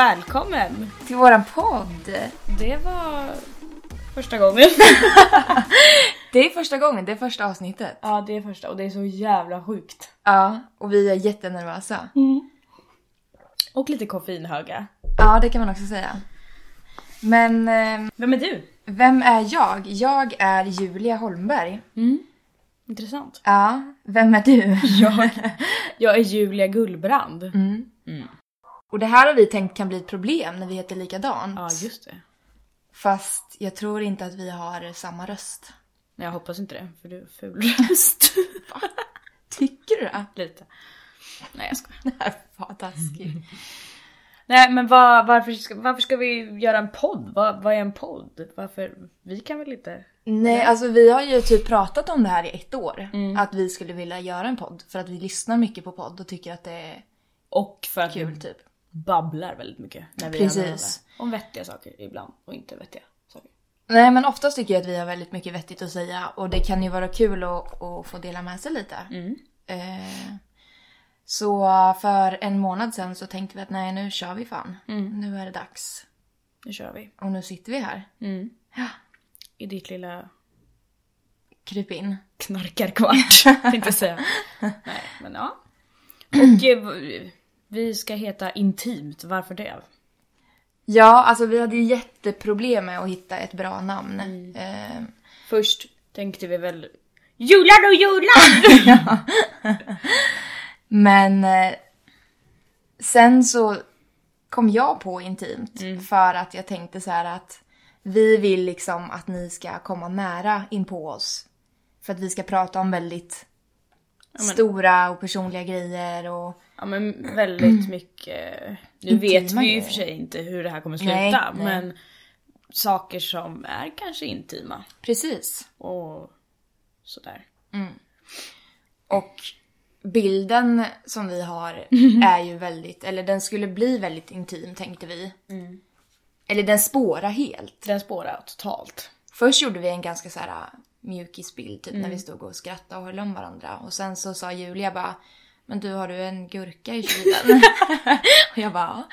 Välkommen! Till våran podd. Det var första gången. Det är första gången, det är första avsnittet. ja, det är första och det är så jävla sjukt. Ja, och vi är jättenervösa. Och lite koffeinhöga. Ja, det kan man också säga. Men eh, Vem är du? vem är jag? Jag är Julia Holmberg. Intressant. Ja, vem är du? Jag, jag är Julia Gullbrand. Mm. Och det här har vi tänkt kan bli ett problem när vi heter likadant. Ja, just det. Fast jag tror inte att vi har samma röst. Nej, jag hoppas inte det, för du är ful röst. Tycker du det? lite. Nej, jag skojar. Det här var taskigt. Nej, men vad, varför, ska, varför ska vi göra en podd? Vad, vad är en podd? Varför? Vi kan väl inte... Nej, alltså vi har ju typ pratat om det här i ett år. Att vi skulle vilja göra en podd. För att vi lyssnar mycket på podd och tycker att det är Och för att kul vi typ. Babblar väldigt mycket. När vi Precis. Om vettiga saker ibland och inte vettiga saker. Nej men oftast tycker jag att vi har väldigt mycket vettigt att säga och det kan ju vara kul att, att få dela med sig lite. Eh, så för en månad sedan så tänkte vi att nej nu kör vi fan. Nu är det dags. Nu kör vi. Och nu sitter vi här. Ja, I ditt lilla kryp in. knarkarkvart, tänkte jag säga. Nej, men ja. Och eh, vi ska heta Intimt, varför det? Ja, alltså vi hade ju jätteproblem med att hitta ett bra namn. Eh, Först tänkte vi väl Julan och Julan! Men eh, sen så kom jag på intimt för att jag tänkte så här att vi vill liksom att ni ska komma nära in på oss. För att vi ska prata om väldigt stora och personliga grejer och Ja men väldigt mycket. Nu Intima vet vi ju i och för sig inte hur det här kommer sluta. Nej, nej. Men saker som är kanske intima. precis. Och sådär. Och bilden som vi har är ju väldigt, eller den skulle bli väldigt intim tänkte vi. Eller den spårar helt. Den spårar totalt. Först gjorde vi en ganska så här mjukisbild typ när vi stod och skrattade och höll om varandra. Och sen så sa Julia bara Men du har du en gurka i kylen? och jag bara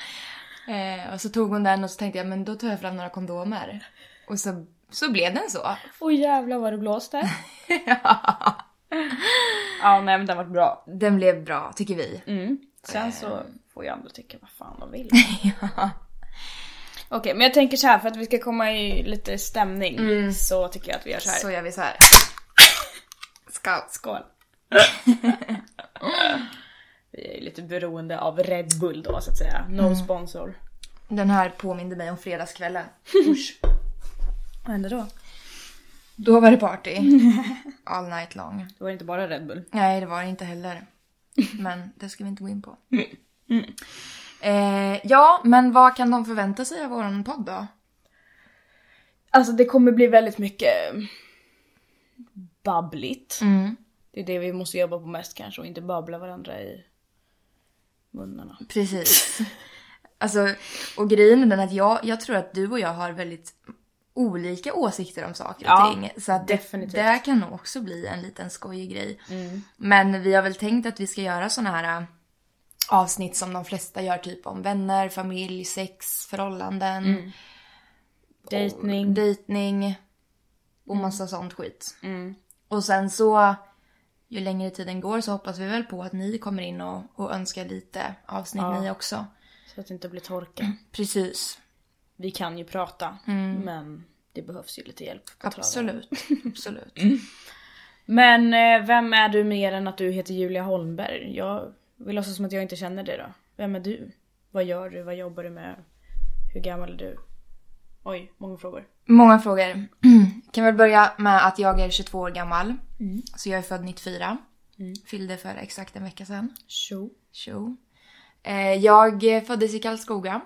ja. eh, Och så tog hon den och så tänkte jag men då tar jag fram några kondomer. Och så, så blev den så. Åh jävlar vad det blåste. ja nej men den var bra. Den blev bra tycker vi. Mm. Sen så får ju andra tycka vad fan de vill. Okej men jag tänker så här för att vi ska komma i lite stämning så tycker jag att vi gör så här. Så gör vi så här. Skål. Skål! vi är lite beroende av Red Bull då så att säga. No sponsor. Den här påminde mig om fredagskvällen. Usch. Vad hände då? Då var det party. All night long. Det var inte bara Red Bull. Nej, det var det inte heller. Men det ska vi inte gå in på. Eh, ja, men vad kan de förvänta sig av våran podd då? Alltså det kommer bli väldigt mycket babbligt. Det är det vi måste jobba på mest kanske och inte babbla varandra i munnarna. Precis. alltså, och grejen är den att jag, jag tror att du och jag har väldigt olika åsikter om saker och Ja, ting. Så att det, definitivt. det kan nog också bli en liten skojig grej. Men vi har väl tänkt att vi ska göra såna här äh, avsnitt som de flesta gör typ om vänner, familj, sex, förhållanden. Dejtning. dejtning och massa sånt skit. Och sen så, ju längre tiden går så hoppas vi väl på att ni kommer in och, och önskar lite avsnitt ni också. Så att det inte blir torka. Precis. Vi kan ju prata men det behövs ju lite hjälp. Absolut. Absolut. Men eh, vem är du mer än att du heter Julia Holmberg? Jag vill låtsas som att jag inte känner dig då. Vem är du? Vad gör du? Vad jobbar du med? Hur gammal är du? Oj, många frågor. Många frågor. kan väl börja med att jag är 22 år gammal. Så jag är född 94. Fyllde för exakt en vecka sedan. Tjo. Tjo. Eh, jag föddes i Karlskoga.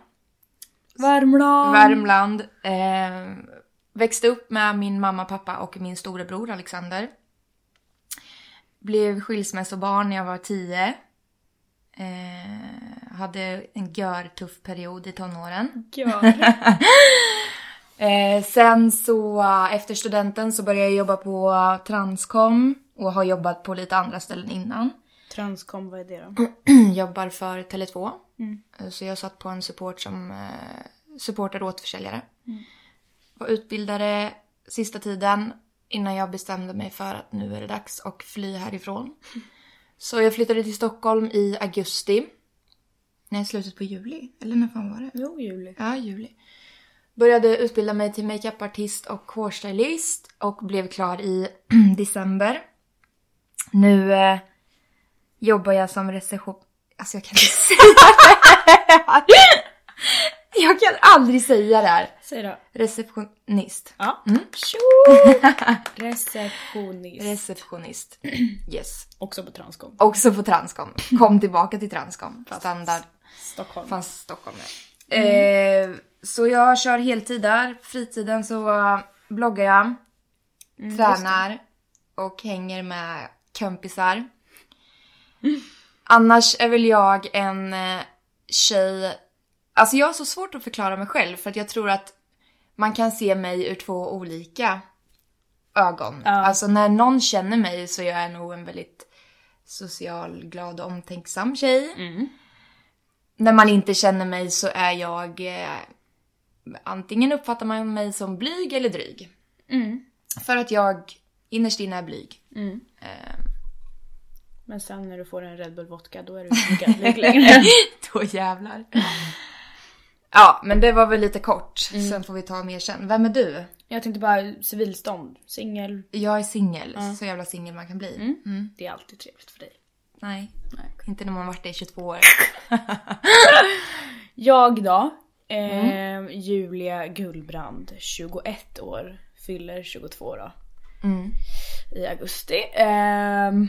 Värmland! Värmland. Eh, växte upp med min mamma, pappa och min storebror Alexander. Blev skilsmässobarn när jag var tio. Eh, hade en görtuff period i tonåren. Gör. Eh, sen så eh, efter studenten så började jag jobba på Transcom och har jobbat på lite andra ställen innan. Transcom, vad är det då? Jobbar för Tele2. Mm. Så jag satt på en support som eh, supportade återförsäljare. Var utbildare sista tiden innan jag bestämde mig för att nu är det dags att fly härifrån. Så jag flyttade till Stockholm i augusti. Nej, slutet på juli. Eller när fan var det? Jo, juli. Ja, juli. Började utbilda mig till makeupartist och hårstylist och blev klar i december. Nu eh, jobbar jag som reception... Alltså jag kan inte säga det här. Jag kan aldrig säga det här. Säg då. Receptionist. Ja. Mm. Receptionist. Receptionist. Yes. Också på Transcom. Också på Transcom. Kom tillbaka till Transcom. Standard. Stockholm. Fanns Stockholm nu. Eh, så jag kör heltid där. Fritiden så bloggar jag. tränar och hänger med kompisar. Annars är väl jag en eh, tjej... Alltså jag har så svårt att förklara mig själv för att jag tror att man kan se mig ur två olika ögon. Ja. Alltså när någon känner mig så är jag nog en väldigt social, glad och omtänksam tjej. Mm. När man inte känner mig så är jag... Antingen uppfattar man mig som blyg eller dryg. Mm. För att jag innerst inne är blyg. Mm. Eh, Men sen när du får en Red Bull vodka då är du inte blyg längre. då jävlar. Ja, men det var väl lite kort. Sen får vi ta mer sen. Vem är du? Jag tänkte bara civilstånd, singel. Jag är singel. Så jävla singel man kan bli. Mm. Det är alltid trevligt för dig. Nej. Inte när man varit det i 22 år. Jag då? Eh, Julia Gullbrand, 21 år. Fyller 22 då. Mm. I augusti. Ehm,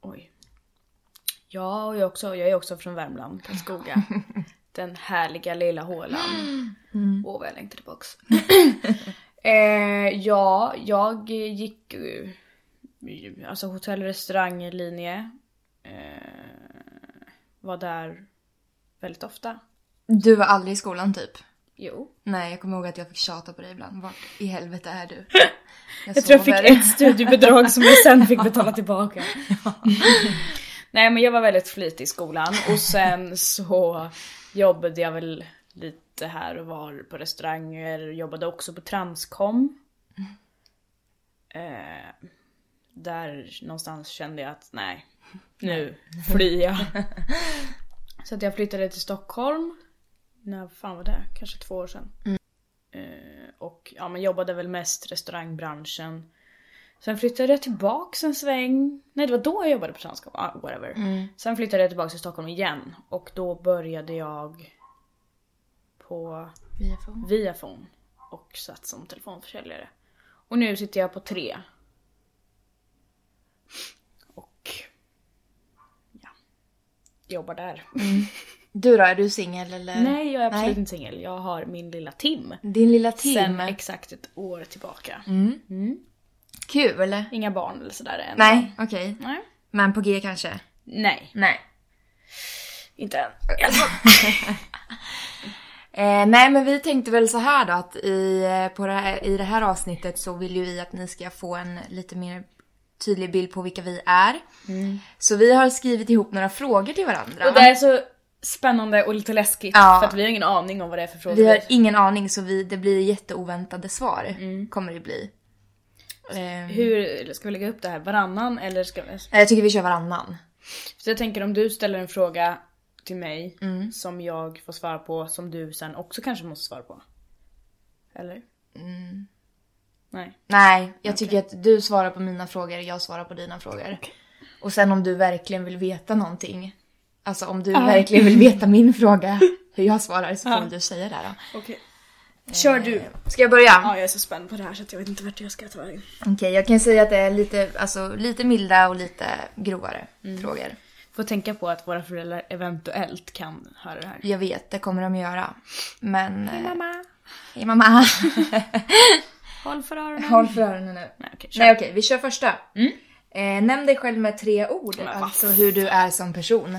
oj. Ja, och jag, också, jag är också från Värmland, Karlskoga. Den härliga lilla hålan. Åh vad jag längtar tillbaks. eh, ja, jag gick ju alltså hotell restauranglinje. Eh, var där väldigt ofta. Du var aldrig i skolan typ? Jo. Nej, jag kommer ihåg att jag fick tjata på dig ibland. Vart i helvete är du? Jag tror jag fick ett studiebidrag som jag sen fick betala tillbaka. Nej men jag var väldigt flitig i skolan och sen så jobbade jag väl lite här och var på restauranger, jobbade också på Transcom. Eh, där någonstans kände jag att nej, nu flyr jag. Så att jag flyttade till Stockholm. När fan var det? Kanske två år sedan. Eh, och ja, men jobbade väl mest restaurangbranschen. Sen flyttade jag tillbaks en sväng. Nej det var då jag jobbade på Transcom. Ah, whatever. Sen flyttade jag tillbaks till Stockholm igen. Och då började jag på Viafone. Viafone. Och satt som telefonförsäljare. Och nu sitter jag på tre. Och ja, jobbar där. Du då, är du singel eller? Nej jag är absolut Nej. inte singel. Jag har min lilla Tim. Din lilla Tim. Sen exakt ett år tillbaka. Kul. Inga barn eller sådär än. Nej, okej. Nej. Men på G kanske? Nej, Nej. inte än. Eh, nej men vi tänkte väl så här då att i, eh, på det här, i det här avsnittet så vill ju vi att ni ska få en lite mer tydlig bild på vilka vi är. Så vi har skrivit ihop några frågor till varandra. Och det är så spännande och lite läskigt Ja. för att vi har ingen aning om vad det är för frågor. Vi har ingen aning så vi, det blir jätteoväntade svar. Kommer det bli. Eh, Hur ska vi lägga upp det här? Varannan eller ska vi... jag tycker vi kör varannan. Så jag tänker om du ställer en fråga till mig Mm. som jag får svara på som du sen också kanske måste svara på. Eller? Mm. Nej. Nej, jag tycker att du svarar på mina frågor och jag svarar på dina frågor. Och sen om du verkligen vill veta någonting. Alltså om du verkligen vill veta min fråga, hur jag svarar, så får Ja. du säga det då. Okej. Kör du. Ska jag börja? Ja, jag är så spänd på det här så att jag vet inte vart jag ska ta vägen. Okej, jag kan säga att det är lite, alltså, lite milda och lite grovare frågor. Får tänka på att våra föräldrar eventuellt kan höra det här. Jag vet, det kommer de göra. Men... eh, Mamma, Hej mamma! håll för öronen. Håll för öronen nu. Nej okej. Nej okej, vi kör första. Eh, nämn dig själv med tre ord, Men alltså hur du är som person.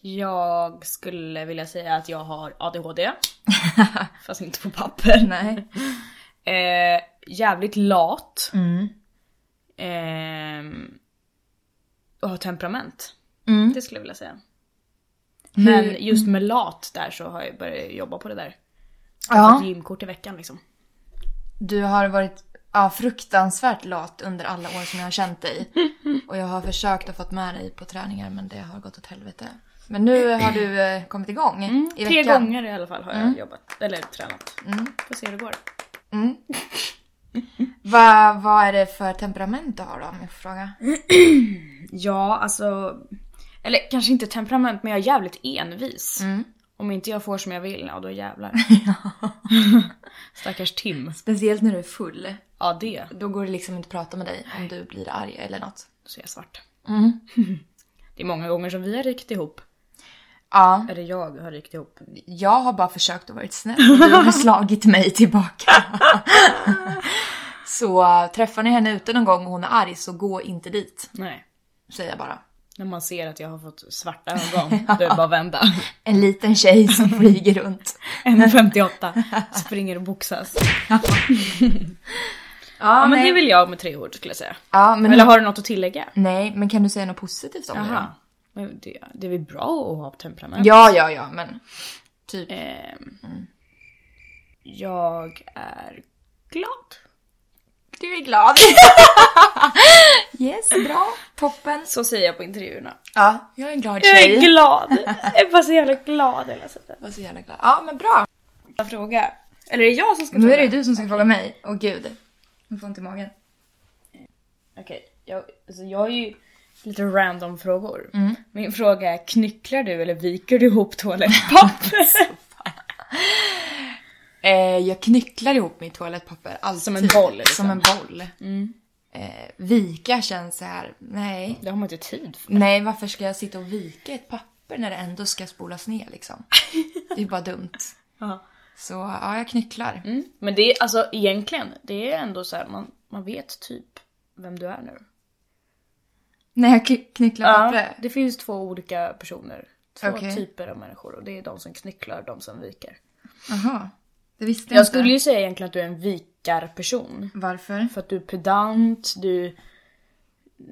Jag skulle vilja säga att jag har ADHD. Fast inte på papper. Nej. Eh, jävligt lat. Mm. Eh, och har temperament. Mm. Det skulle jag vilja säga. Men just med lat där så har jag börjat jobba på det där. Jag har Ja, fått gymkort i veckan liksom. du har varit ja, fruktansvärt lat under alla år som jag har känt dig. Och jag har försökt att få med dig på träningar men det har gått åt helvete. Men nu har du eh, kommit igång i Mm, Tre veckan. gånger i alla fall har jag jobbat, eller tränat. Mm. Får se hur det går. Mm. Vad vad är det för temperament du har då om jag får fråga? Ja, alltså... Eller kanske inte temperament, men jag är jävligt envis. Mm. Om inte jag får som jag vill, ja då jävlar. Stackars Tim. Speciellt när du är full. Ja, det. Då går det liksom inte att prata med dig om du blir arg eller något. Ser jag svart. Mm. Det är många gånger som vi har rykt ihop. Ja, Eller jag har rykt ihop. jag har bara försökt att vara snäll du har slagit mig tillbaka. så träffar ni henne ute någon gång och hon är arg så gå inte dit. Nej. Säger jag bara. När man ser att jag har fått svarta ögon, då är det bara att vända. En liten tjej som flyger runt. 1,58. Springer och boxas. Ja, Ja, men det vill jag med tre ord skulle jag säga. Ja, men Eller har du något att tillägga? Nej, men kan du säga något positivt om det då? Jaha. Men det, det är väl bra att ha temperament? Ja, ja, ja, men typ. Ehm, Jag är glad. Du är glad. yes, bra. Toppen. Så säger jag på intervjuerna. Ja, jag är en glad Jag tjej. är glad! Jag är bara så jävla glad hela tiden. Jag var så jävla glad. Ja, men bra. Jag fråga. Eller är det jag som ska Nu fråga? är det du som ska fråga mig. Åh gud. Jag får ont i magen. Okej, jag, alltså jag har ju lite random frågor. Mm. Min fråga är, knycklar du eller viker du ihop toalettpapper? Eh, jag knycklar ihop mitt toalettpapper. Alltid. Som en boll, liksom. Som en boll. Mm. Eh, vika känns så här. nej. Det har man inte tid för. Nej, varför ska jag sitta och vika ett papper när det ändå ska spolas ner liksom? Det är bara dumt. Ja. Så ja, jag knycklar. Mm. Men det är alltså egentligen, det är ändå så här, man, man vet typ vem du är nu. När jag kny- knycklar Ja, pappret? det finns två olika personer. Två Okej. typer av människor och det är de som knycklar och de som viker. Jaha. Det visste jag, Jag skulle ju säga egentligen att du är en vikarperson. Varför? För att du är pedant, du är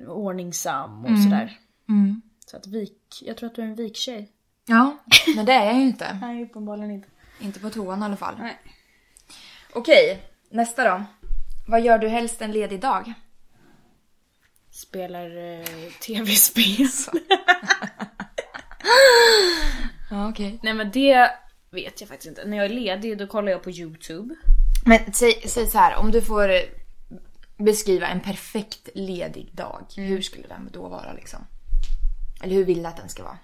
ordningsam och sådär. Mm. Så att vik, jag tror att du är en viktjej. Ja, men det är jag ju inte. Nej, uppenbarligen inte. Inte på toan i alla fall. Nej. Okej, nästa då. Vad gör du helst en ledig dag? Spelar eh, tv-spel. Ja, okej. Nej men det vet jag faktiskt inte. När jag är ledig då kollar jag på YouTube. Men säg, säg så här, om du får beskriva en perfekt ledig dag. Hur skulle den då vara liksom? Eller hur vill du att den ska vara?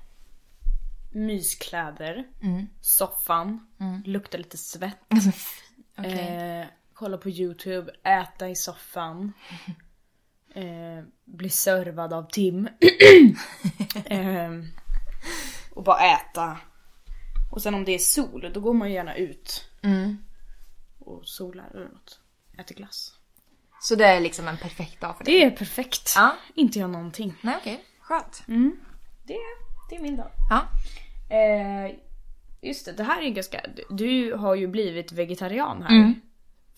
Myskläder. Mm. Soffan. Luktar lite svett. Alltså, okej. Eh, kolla på YouTube. Äta i soffan. Eh, bli servad av Tim. eh, och bara äta. Och sen om det är sol, då går man ju gärna ut Mm. och solar eller något. Äter glass. Så det är liksom en perfekt dag för dig? Det är perfekt. Ja. Inte göra någonting. Nej, okej. Skönt. Det, det är min dag. Ja. Eh, just det, det här är ganska... du- Du har ju blivit vegetarian här. Mm.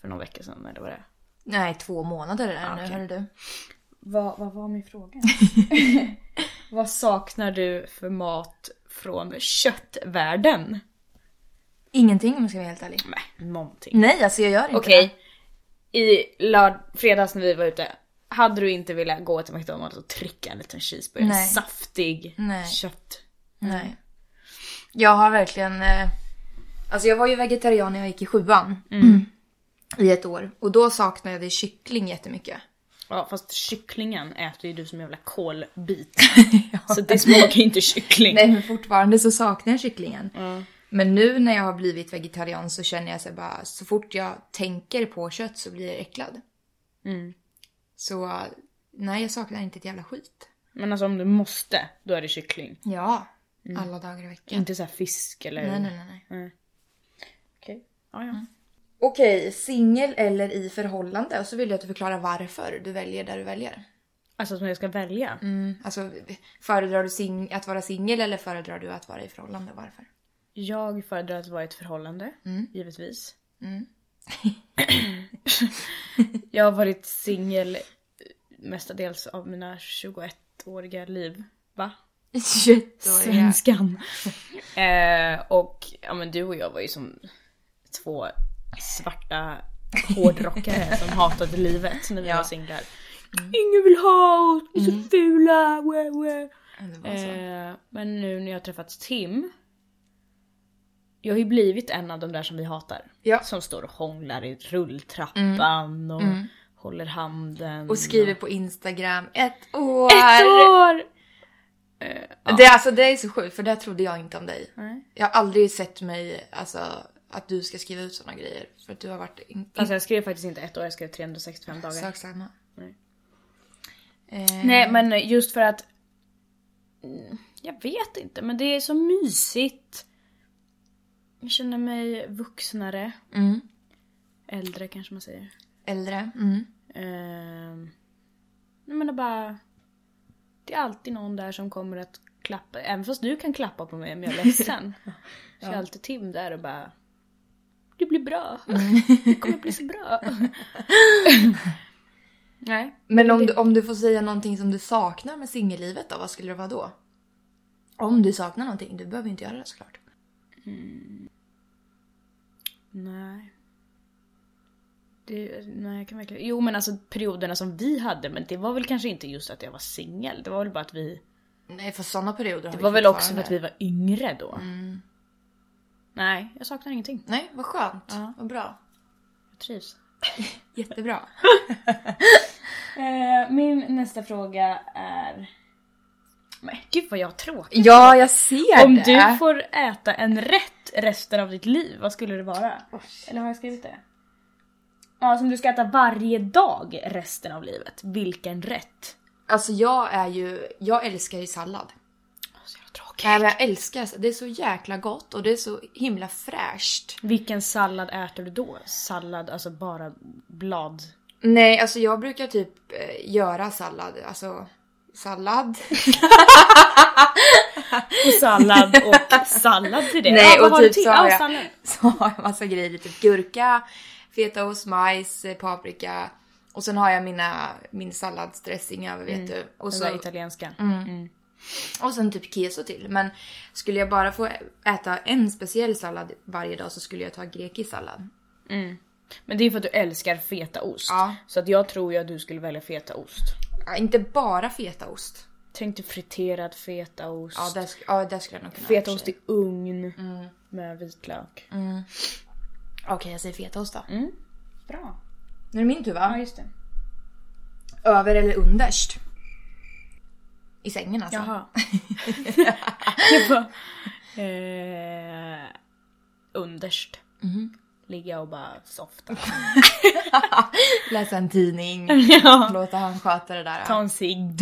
För någon vecka sedan, eller vad det är. Nej, två månader är det nu, Okej. hörru du. Vad, vad var min fråga? vad saknar du för mat från köttvärlden? Ingenting om jag ska vara helt ärlig. Nej, någonting. Nej, alltså jag gör inte Okej. I lörd- fredags när vi var ute. Hade du inte velat gå till McDonalds och trycka en liten cheeseburgare? Nej. Saftig Nej. kött. det. Nej. Jag har verkligen... Eh, alltså jag var ju vegetarian när jag gick i sjuan. I ett år. Och då saknade jag kyckling jättemycket. Ja fast kycklingen äter ju du som jävla kolbit. Så det smakar inte kyckling. Nej men fortfarande så saknar jag kycklingen. Men nu när jag har blivit vegetarian så känner jag så bara, så fort jag tänker på kött så blir jag äcklad. Mm. Så nej, jag saknar inte ett jävla skit. Men alltså om du måste, då är det kyckling. Ja, alla dagar i veckan. Inte så här fisk eller... Nej, nej, nej. nej. Okej. Ja, ja. Okej, singel eller i förhållande? Och så vill jag att du förklarar varför du väljer där du väljer. Alltså som jag ska välja. Mm, alltså, föredrar du sing- att vara singel eller föredrar du att vara i förhållande? Varför? Jag föredrar att vara i ett förhållande, Mm. givetvis. Mm. jag har varit singel mestadels av mina 21 21-åriga liv. Va? 21-åriga. Svenskan. eh, och ja men du och jag var ju som två svarta hårdrockare som hatade livet när vi Ja. var singlar. Ingen vill ha oss, vi är så fula! Wah, wah. Det. Eh, men nu när jag träffat Tim. Jag har ju blivit en av de där som vi hatar. Ja. Som står och hånglar i rulltrappan och håller handen. Och skriver på Instagram, ett år! Ett år! Eh, Det, är alltså, det är så sjukt för det trodde jag inte om dig. Nej. Jag har aldrig sett mig, alltså att du ska skriva ut såna grejer. För att du har varit in, Alltså jag skrev faktiskt inte ett år, jag skrev 365 dagar. sak samma. Nej. Eh, Nej men just för att... Jag vet inte men det är så mysigt. Jag känner mig vuxnare. Mm. Äldre kanske man säger. Äldre. Mm. Ehm, nej, men det bara... Det är alltid någon där som kommer att klappa. Även fast du kan klappa på mig om jag är ledsen. Så är alltid Tim där och bara... Det blir bra. Det kommer bli så bra. nej. Men om du, om du får säga någonting som du saknar med singellivet då, vad skulle det vara då? Om du saknar någonting, du behöver inte göra det såklart. Nej. Det, nej, jag kan verkligen... Jo men alltså perioderna som vi hade, men det var väl kanske inte just att jag var singel. Det var väl bara att vi... Nej, för sådana perioder har Det vi var väl också för att vi var yngre då. Nej, jag saknar ingenting. Nej, vad skönt. Ja. Vad bra. Jag trivs. Jättebra. Eh, min nästa fråga är... Men gud vad jag har tråkigt. Ja, jag ser Om det. du får äta en rätt resten av ditt liv, vad skulle det vara? Eller har jag skrivit det? Ja, som du ska äta varje dag resten av livet. Vilken rätt? Alltså jag är ju, jag älskar ju sallad. Tråkigt. Nej, men jag älskar det. Det är så jäkla gott och det är så himla fräscht. Vilken sallad äter du då? Sallad, alltså bara blad? Nej, alltså jag brukar typ eh, göra sallad. Alltså sallad. Och sallad och sallad till det? Nej, vad och typ så har Ja, jag-. Så har jag massa grejer. Typ gurka, fetaost, majs, eh, paprika. Och sen har jag mina, min salladsdressing över vet du. Och, så, italienska. Och sen typ keso till. Men skulle jag bara få äta en speciell sallad varje dag så skulle jag ta grekisk sallad. Men det är för att du älskar fetaost. Ja. Så att jag tror ju att du skulle välja fetaost. Ja, inte bara fetaost. Tänk dig friterad fetaost. Ja, det, ja, det skulle jag nog kunna. Fetaost i ugn med vitlök. Okej, jag säger fetaost då. Bra. Nu är det min tur Ja va? just det. Över eller underst? I sängen alltså. Jaha. Jag bara, eh, underst. Ligga och bara softa. Läsa en tidning. ja. Låta han sköta det där. Ta en cigg.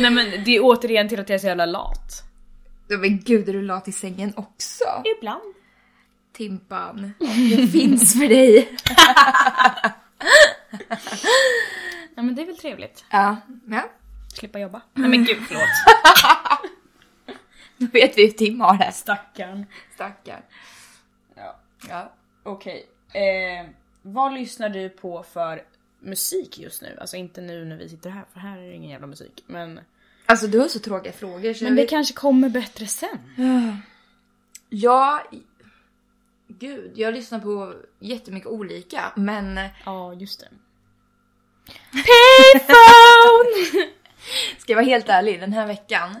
Nej men det är återigen till att jag är så jävla lat. Men gud, är du lat i sängen också? Ibland. Timpan, jag finns för dig. Ja men det är väl trevligt. Ja, ja. Slippa jobba. Nej men gud förlåt. Då vet vi hur Tim har det. Stackarn. Stackarn. Ja. Ja. Okej. Eh, vad lyssnar du på för musik just nu? Alltså inte nu när vi sitter här för här är det ingen jävla musik. Men, Alltså du har så tråkiga frågor så men det vet- kanske kommer bättre sen. Ja, gud, jag lyssnar på jättemycket olika men Ja just det. ska jag vara helt ärlig, den här veckan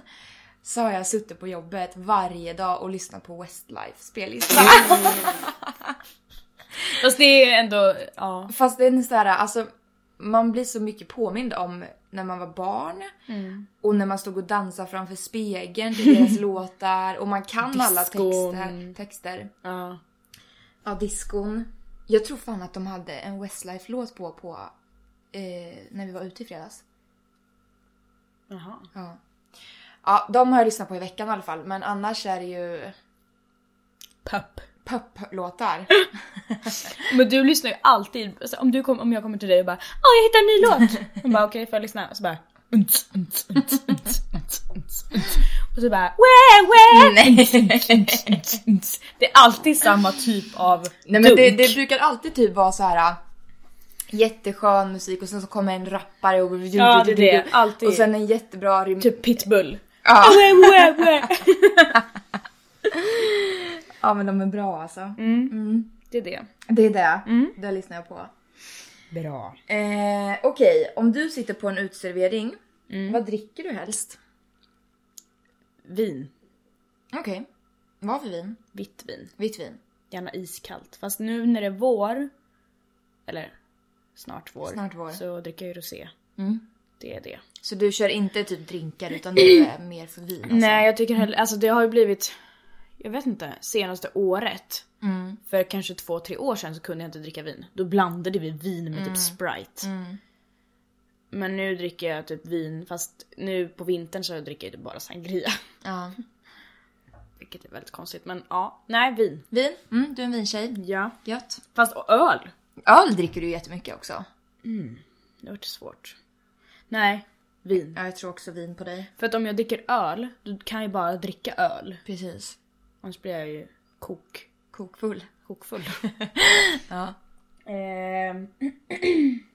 så har jag suttit på jobbet varje dag och lyssnat på Westlife spellista. Fast det är ändå, ja. Fast det är sådär, alltså man blir så mycket påmind om när man var barn och när man stod och dansade framför spegeln till deras låtar och man kan alla Diskon. texter. texter. ja. Ja, diskon. Jag tror fan att de hade en Westlife-låt på, på eh, när vi var ute i fredags. Jaha. Ja. ja, de har jag lyssnat på i veckan i alla fall. Men annars är det ju Pop. pop-låtar. Men du lyssnar ju alltid, alltså, om, du kom, om jag kommer till dig och bara Åh jag hittade en ny låt! Och bara okej får jag lyssna? Och så bara Och så bara Nej. unts. Det är alltid samma typ av Nej men det, det brukar alltid typ vara så här. jätteskön musik och sen så kommer en rappare och... Ja, det är det. Alltid. Och sen en jättebra rim... Typ Pitbull. Ja. Ja men de är bra alltså. Mm. Det är det. Det är det. Mm. Det lyssnar jag på. Bra. Eh, Okej, om du sitter på en uteservering, Mm. vad dricker du helst? Vin. Okej. Vad för vin? Vitt vin. Vitt vin. Gärna iskallt. Fast nu när det är vår, eller snart vår, Snart vår. så dricker jag ju rosé. Mm. Det är det. Så du kör inte typ drinkar utan du är mer för vin alltså? Nej jag tycker heller, alltså det har ju blivit, jag vet inte, senaste året. Mm. För kanske två, tre år sedan så kunde jag inte dricka vin. Då blandade vi vin med Mm. typ Sprite. Men nu dricker jag typ vin, fast nu på vintern så dricker jag typ bara sangria. Ja. Vilket är väldigt konstigt men ja, nej vin. Vin? Mm, du är en vintjej. Ja. Gött. Fast och öl. Öl dricker du jättemycket också. Det vart svårt. Nej, vin. Ja, jag tror också vin på dig. För att om jag dricker öl, då kan jag bara dricka öl. Precis. Annars blir jag ju kok. Kokfull. Kokfull. Ja. Ehm.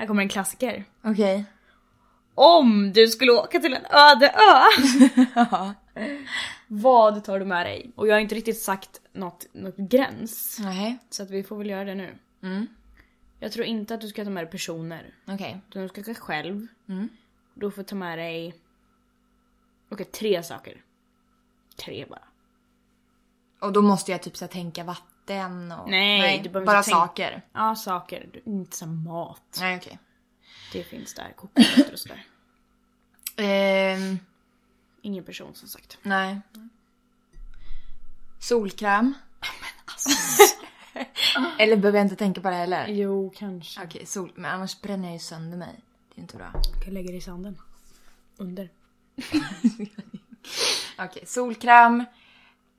Här kommer en klassiker. Okej. Om du skulle åka till en öde ö. Ja. Vad tar du med dig? Och jag har inte riktigt sagt något, något gräns. Nej. Så att vi får väl göra det nu. Mm. Jag tror inte att du ska ta med dig personer. Okej. Utan du ska åka själv. Mm. Du får ta med dig... Okej, tre saker. Tre bara. Och då måste jag typ så tänka vatten och... Nej, du behöver bara tänka- saker. Ja, saker. Du- Inte så mat. Nej, okej. Det finns där. Kokosnötter och sådär. Ehm, Ingen person som sagt. nej. Solkräm. Eller behöver jag inte tänka på det heller? Jo, kanske. Okej, sol... Men annars bränner jag ju sönder mig. Det är inte bra. Jag kan lägga det i sanden. Under. Okej, solkräm.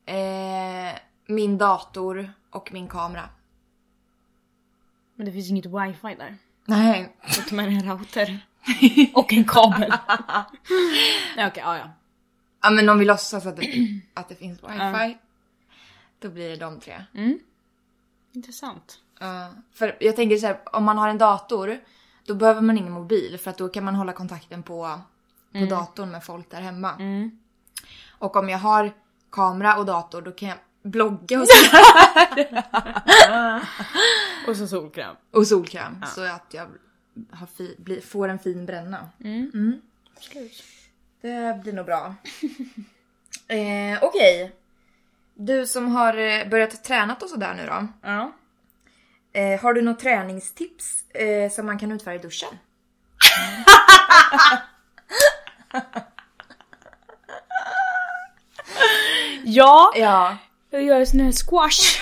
Eh, min dator och min kamera. Men det finns inget wifi där. Nej. Så ta med en router. Och en kabel. Nej okej, ja ja. Ja men om vi låtsas att det, att det finns wifi. Då blir det de tre. Intressant. Ja, för jag tänker så här, om man har en dator, då behöver man ingen mobil för att då kan man hålla kontakten på, på datorn med folk där hemma. Och om jag har kamera och dator då kan jag blogga och, så, Och så solkräm. och solkräm så att jag fi, blir, får en fin bränna. Absolut. Det blir nog bra. eh, Okej. Du som har eh, börjat träna och sådär nu då. Ja. Eh, har du något träningstips eh, som man kan utföra i duschen? Ja! Ja. Jag gör sån här squash.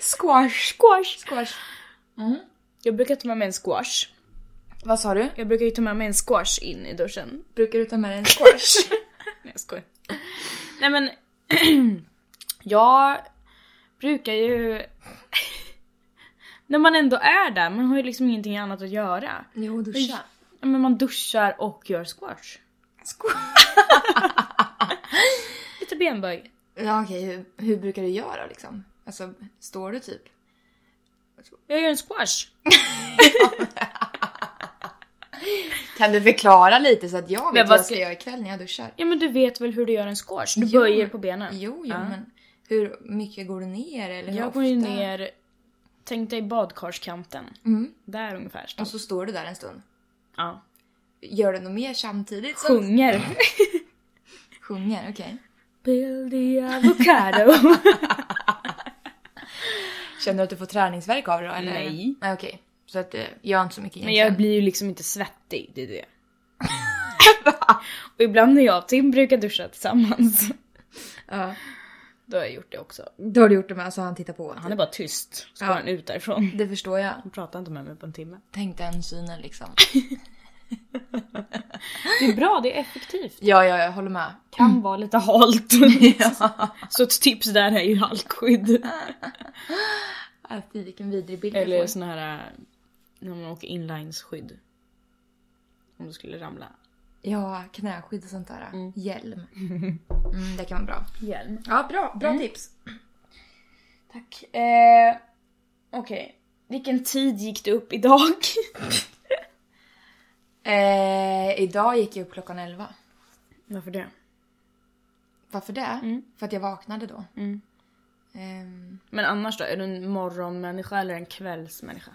Squash. Squash. Squash. Jag brukar ta med mig en squash. Vad sa du? Jag brukar ju ta med mig en squash in i duschen. Brukar du ta med dig en squash? Nej jag skojar. Nej men. jag brukar ju. När man ändå är där, man har ju liksom ingenting annat att göra. jo, duscha. Men man duschar och gör squash. Squash. Benböj. Ja okej, hur, hur brukar du göra liksom? Alltså, står du typ? Jag gör en squash. Kan du förklara lite så att jag vet Men vad jag ska göra ikväll när jag duschar? Ja men du vet väl hur du gör en squash? Du Jo. böjer på benen. Jo, jo, Ja. men hur mycket går du ner eller Jag går ju ner, tänk dig badkarskanten. Mm. Där ungefär. står- Och så står du där en stund. Ja. Gör du något mer samtidigt? Sjunger. Sjunger, okej. Build the avocado. Känner du att du får träningsvärk av det då? Eller? Nej. Nej okej. Så att det gör inte så mycket Men egentligen. jag blir ju liksom inte svettig, det är det. och ibland när jag och Tim brukar duscha tillsammans, Ja. då har jag gjort det också. Då har du gjort det med, så han tittar på. Han är bara tyst, så Ja. går han ut därifrån. Det förstår jag. Han pratar inte med mig på en timme. Tänk den synen liksom. Det är bra, det är effektivt. Ja, ja, jag håller med. Kan vara lite halt. Så ett tips där är ju halkskydd. Äh, fy, vilken vidrig bild jag Eller får. sån här, äh, när man åker inlineskydd. Om du skulle ramla. Ja, knäskydd och sånt där. Mm. Hjälm. Mm, det kan vara bra. Hjälm. Ja, bra, bra Mm. tips. Tack. Eh, Okej. vilken tid gick du upp idag? Eh, idag gick jag upp klockan 11. Varför det? Varför det? För att jag vaknade då. Mm. Ehm, Men annars då? Är du en morgonmänniska eller en kvällsmänniska?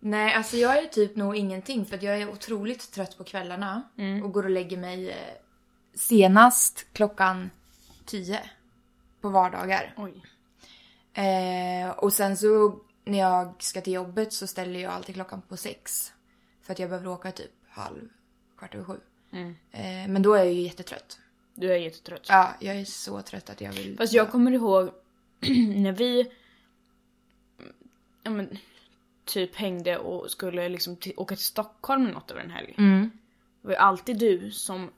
nej, alltså jag är typ nog ingenting för att jag är otroligt trött på kvällarna och går och lägger mig eh, senast klockan 10 på vardagar. Oj. Eh, och sen så när jag ska till jobbet så ställer jag alltid klockan på sex. För att jag behöver åka typ halv, kvart över sju. Eh, men då är jag ju jättetrött. Du är jättetrött. Ja, jag är så trött att jag vill... Fast jag kommer ihåg när vi ja, men, typ hängde och skulle liksom till, åka till Stockholm något över en helg. Mm. Det var ju alltid du som,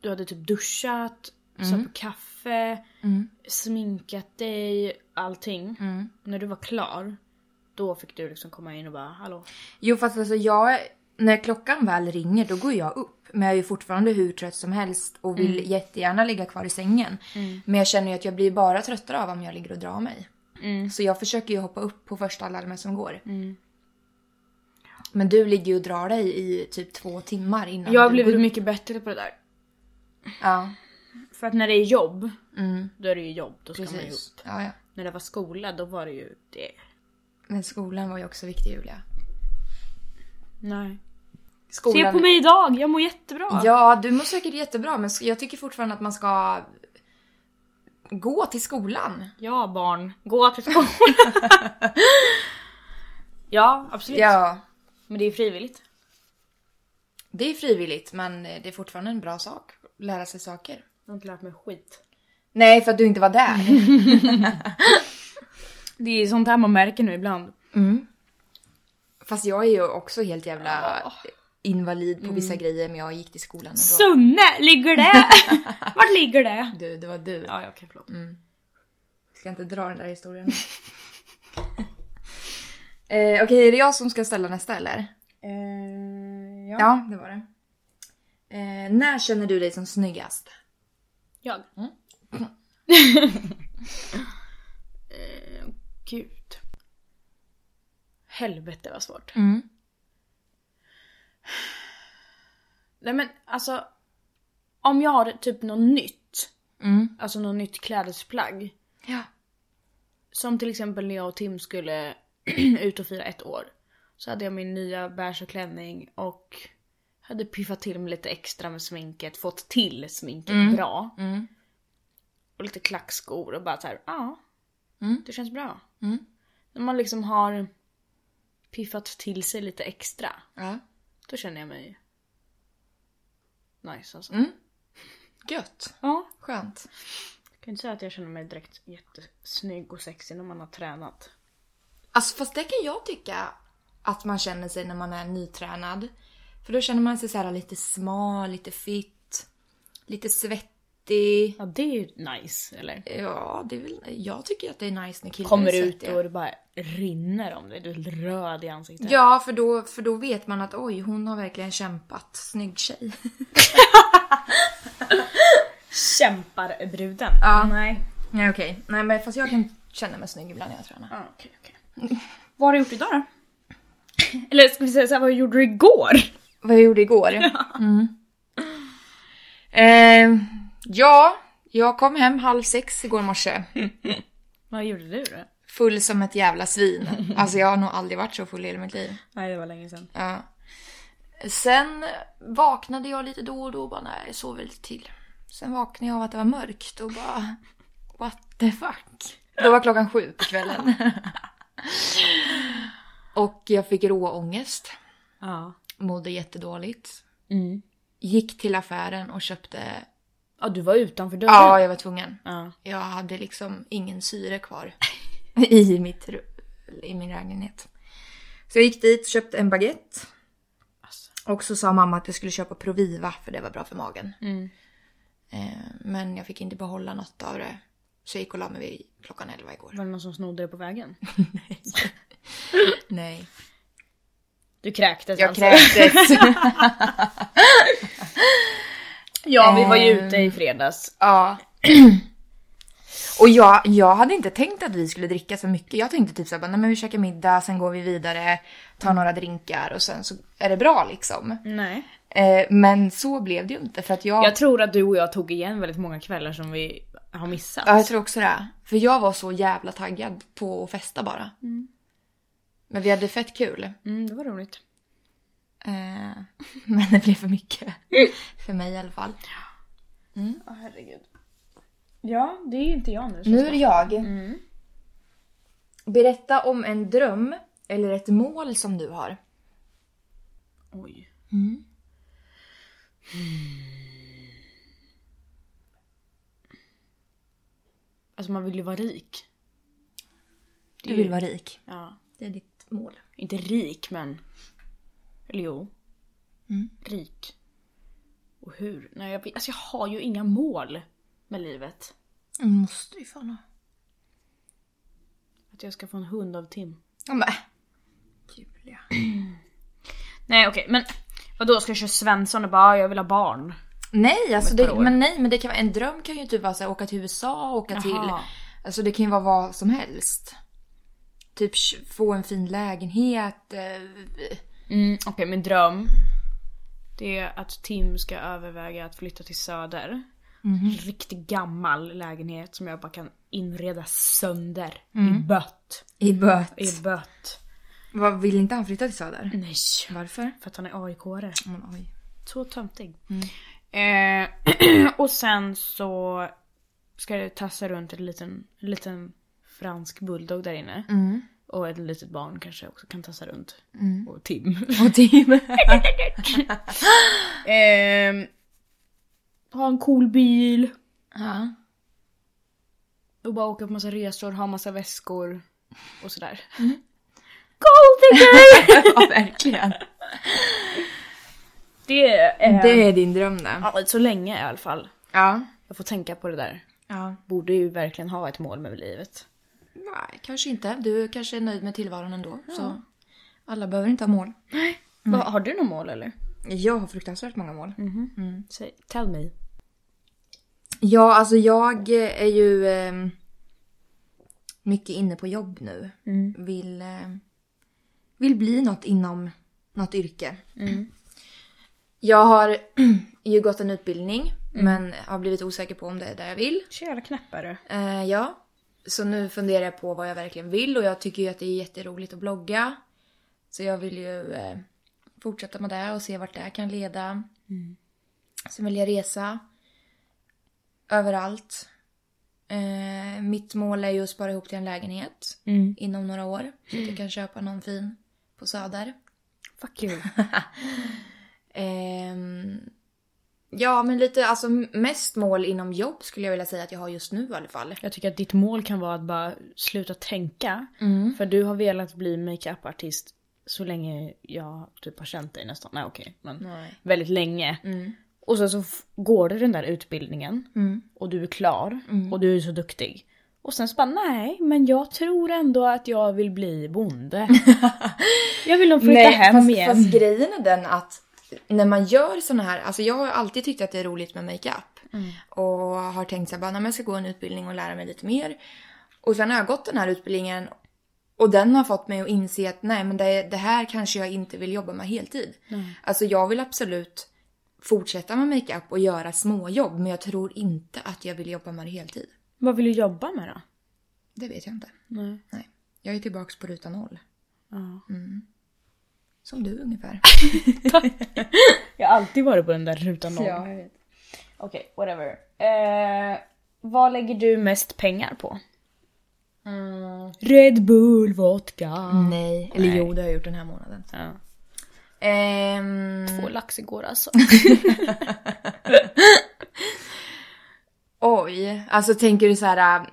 du hade typ duschat, satt på kaffe, sminkat dig, allting. Och när du var klar, då fick du liksom komma in och bara hallå. Jo fast alltså jag, när klockan väl ringer då går jag upp. Men jag är ju fortfarande hur trött som helst och vill jättegärna ligga kvar i sängen. Men jag känner ju att jag blir bara tröttare av om jag ligger och drar mig. Så jag försöker ju hoppa upp på första alarmet som går. Men du ligger ju och drar dig i typ två timmar innan Jag har blivit mycket bättre på det där. Ja, För att när det är jobb, då är det ju jobb, då ska man ju precis. upp. Ja, ja. När det var skola, då var det ju det. Men skolan var ju också viktig Julia. Nej. Skolan... Se på mig idag, jag mår jättebra. Ja, du mår säkert jättebra men jag tycker fortfarande att man ska gå till skolan. Ja barn, gå till skolan. ja, absolut. Ja, Men det är frivilligt. det är frivilligt men det är fortfarande en bra sak. Lära sig saker. Jag har inte lärt mig skit. Nej, för att du inte var där. Det är sånt här man märker nu ibland. Fast jag är ju också helt jävla invalid på vissa grejer men jag gick till skolan ändå. Sunne, ligger det? Vart ligger det? Du, det var du. Ja, okej förlåt. Ska inte dra den där historien. eh, Okej, är det jag som ska ställa nästa eller? Eh, ja. Ja, det var det. Eh, när känner du dig som snyggast? Jag. eh, gud. Helvete vad svårt. Mm. Nej men alltså. Om jag har typ något nytt. Mm. Alltså något nytt klädesplagg. Ja. Som till exempel när jag och Tim skulle ut och fira ett år. Så hade jag min nya beiga klänning och hade piffat till med lite extra med sminket, fått till sminket bra. Mm. Och lite klackskor och bara så här, ja. Mm. Det känns bra. Mm. När man liksom har piffat till sig lite extra. Ja. Då känner jag mig nice alltså. Mm. Gött. Ja. Skönt. Jag kan inte säga att jag känner mig direkt jättesnygg och sexig när man har tränat. Alltså fast det kan jag tycka att man känner sig när man är nytränad. För då känner man sig så här lite smal, lite fit, lite svettig. Ja det är ju nice eller? Ja, det är väl, jag tycker att det är nice när killar Kommer är ut och det bara rinner om dig. Du är röd i ansiktet. Ja, för då, för då vet man att oj, hon har verkligen kämpat. Snygg tjej. Kämpar bruden. Ja. Nej. Nej okej. Nej men fast jag kan känna mig snygg ibland när jag tränar. Ja, okej, okej. Vad har du gjort idag då? Eller ska vi säga såhär, vad gjorde du igår? Vad jag gjorde igår? Mm. Eh, ja, jag kom hem halv sex igår morse. Vad gjorde du då? Full som ett jävla svin. Alltså jag har nog aldrig varit så full i hela mitt liv. Nej, det var länge sedan. Ja. Sen vaknade jag lite då och då och bara nej, jag sover lite till. Sen vaknade jag av att det var mörkt och bara what the fuck. Då var klockan sju på kvällen. och jag fick rå ångest. Ja. Mådde jättedåligt. Mm. Gick till affären och köpte... Ja, du var utanför dörren. Ja, jag var tvungen. ja. Jag hade liksom ingen syre kvar i, mitt, i min lägenhet. Så jag gick dit och köpte en baguette. Alltså. Och så sa mamma att jag skulle köpa Proviva för det var bra för magen. Mm. Eh, men jag fick inte behålla något av det. Så jag gick och la mig vid klockan 11 igår. Var det någon som snodde det på vägen? Nej. Du kräktes Jag alltså? kräktes. Ja, vi var ju Ehm. ute i fredags. ja. Och jag, jag hade inte tänkt att vi skulle dricka så mycket. Jag tänkte typ såhär, nej men vi käkar middag, sen går vi vidare, tar några drinkar och sen så är det bra liksom. Nej. Eh, men så blev det ju inte för att jag... Jag tror att du och jag tog igen väldigt många kvällar som vi har missat. Ja, jag tror också det. För jag var så jävla taggad på att festa bara. Men vi hade fett kul. Mm, det var roligt. Eh, men det blev för mycket. För mig i alla fall. Ja, herregud. Ja, det är ju inte jag nu. Nu är det jag. Berätta om en dröm eller ett mål som du har. Oj. Alltså man vill ju vara rik. Det Du vill ju- vara rik. Ja. Det är ditt mål. Inte rik men... Eller jo. Mm. Rik. Och hur? Nej jag alltså jag har ju inga mål med livet. Det måste ju fan ha. Att jag ska få en hund av Tim. Ja, men. Julia. Nej okej men vadå ska jag köra Svensson och bara jag vill ha barn? Nej, alltså det, men nej, men det kan vara, en dröm kan ju typ vara här, åka till USA, åka till... Jaha. Alltså det kan ju vara vad som helst. Typ få en fin lägenhet. eh, Mm, okej min dröm. Det är att Tim ska överväga att flytta till Söder. En riktigt gammal lägenhet som jag bara kan inreda sönder. I bött. I böt. I bött. Vad, vill inte han flytta till Söder? Nej. Varför? För att han är AIK-are. Men, oj. Så töntig. Eh, och sen så ska det tassa runt en liten, en liten fransk bulldog där inne. Och ett litet barn kanske också kan tassa runt. Och Tim. Och Tim. eh, ha en cool bil. ja. Och bara åka på massa resor, ha massa väskor. Och sådär. Gold digger! ja, verkligen. Det är... Det är din dröm det. Ja, så länge i alla fall. Ja. Jag får tänka på det där. Ja. Borde ju verkligen ha ett mål med livet. Nej, kanske inte. Du kanske är nöjd med tillvaron ändå. Så alla behöver inte ha mål. Va, har du något mål eller? Jag har fruktansvärt många mål. Säg, tell me. Ja, alltså jag är ju eh, mycket inne på jobb nu. Vill, eh, vill bli något inom något yrke. Jag har ju gått en utbildning men har blivit osäker på om det är där jag vill. Så jävla knäppare. Eh, ja, så nu funderar jag på vad jag verkligen vill och jag tycker ju att det är jätteroligt att blogga. Så jag vill ju eh, fortsätta med det och se vart det kan leda. Sen vill jag resa. Överallt. Eh, mitt mål är ju att spara ihop till en lägenhet inom några år. Så att jag kan köpa någon fin på Söder. Fuck you. Ehm, ja, men lite alltså mest mål inom jobb skulle jag vilja säga att jag har just nu i alla fall. Jag tycker att ditt mål kan vara att bara sluta tänka. För du har velat bli makeupartist så länge jag typ har känt dig nästan. Nej okej, men Nej. väldigt länge. Och så, så går du den där utbildningen och du är klar och du är så duktig. Och sen så bara nej, men jag tror ändå att jag vill bli bonde. jag vill nog flytta hem fast, igen. fast grejen är den att när man gör såna här, alltså jag har alltid tyckt att det är roligt med makeup. Och har tänkt såhär, bara, "Nej, men jag ska gå en utbildning och lära mig lite mer. Och sen har jag gått den här utbildningen och den har fått mig att inse att nej men det, det här kanske jag inte vill jobba med heltid. Alltså jag vill absolut fortsätta med makeup och göra småjobb men jag tror inte att jag vill jobba med det heltid. Vad vill du jobba med då? Det vet jag inte. Nej. Nej. Jag är tillbaks på ruta noll. Ja. Som du ungefär. Jag har alltid varit på den där rutan noll. jag vet. Okej, whatever. Eh, vad lägger du mest pengar på? Red Bull vodka. Nej. Eller jo, det har jag gjort den här månaden. Ja. Ehm, Två lax igår alltså. oj. Alltså tänker du så här äh,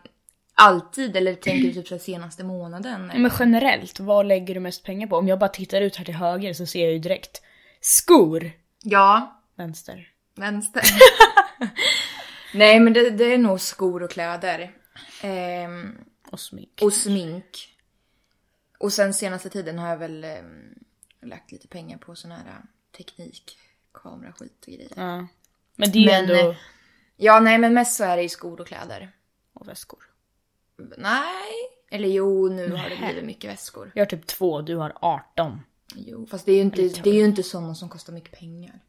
alltid eller tänker du typ så senaste månaden? Men generellt, vad lägger du mest pengar på? Om jag bara tittar ut här till höger så ser jag ju direkt skor. Ja, Vänster. vänster. Nej men det, det är nog skor och kläder. Ehm, Och smink. och smink. Och sen senaste tiden har jag väl ehm, lagt lite pengar på sån här äh, teknik, kameraskit och grejer. Ja. Men det är ju Men, ändå... eh, Ja, nej men mest så är det ju skor och kläder. Och väskor. Nej. Eller jo, nu har det blivit mycket väskor. Jag har typ två, du har 18. Jo, fast det är ju inte, det är ju inte sådana som kostar mycket pengar.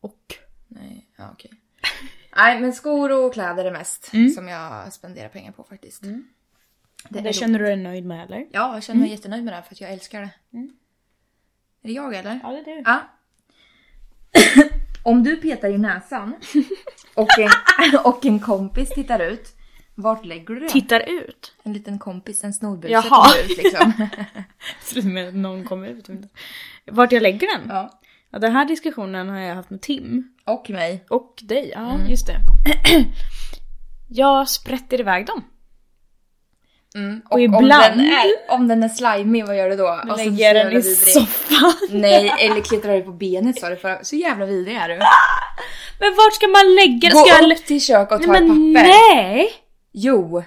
Och? Nej, ja okej. Nej, men skor och kläder är mest som jag spenderar pengar på faktiskt. Det Det, det känner du dig nöjd med eller? Ja, jag känner mig jättenöjd med det här för att jag älskar det. Är det jag eller? Ja det är du. Ja. Om du petar i näsan och en, och en kompis tittar ut, vart lägger du den? Tittar ut. En liten kompis, en snorbuse Jaha. kommer ut liksom. Med att någon kommer ut. Vart jag lägger den? ja. Ja, den här diskussionen har jag haft med Tim. Och mig. Och dig, ja just det. jag sprätter iväg dem. Mm. Och Om, ibland- den är, om den är slimy, vad gör du då? Alltså, lägger den i soffan. Nej, eller klättrar du på benet sa du för Så jävla vidrig är du. Men vart ska man lägga den? Gå jag... upp till köket och ta Nej ett men papper. nej! Jo.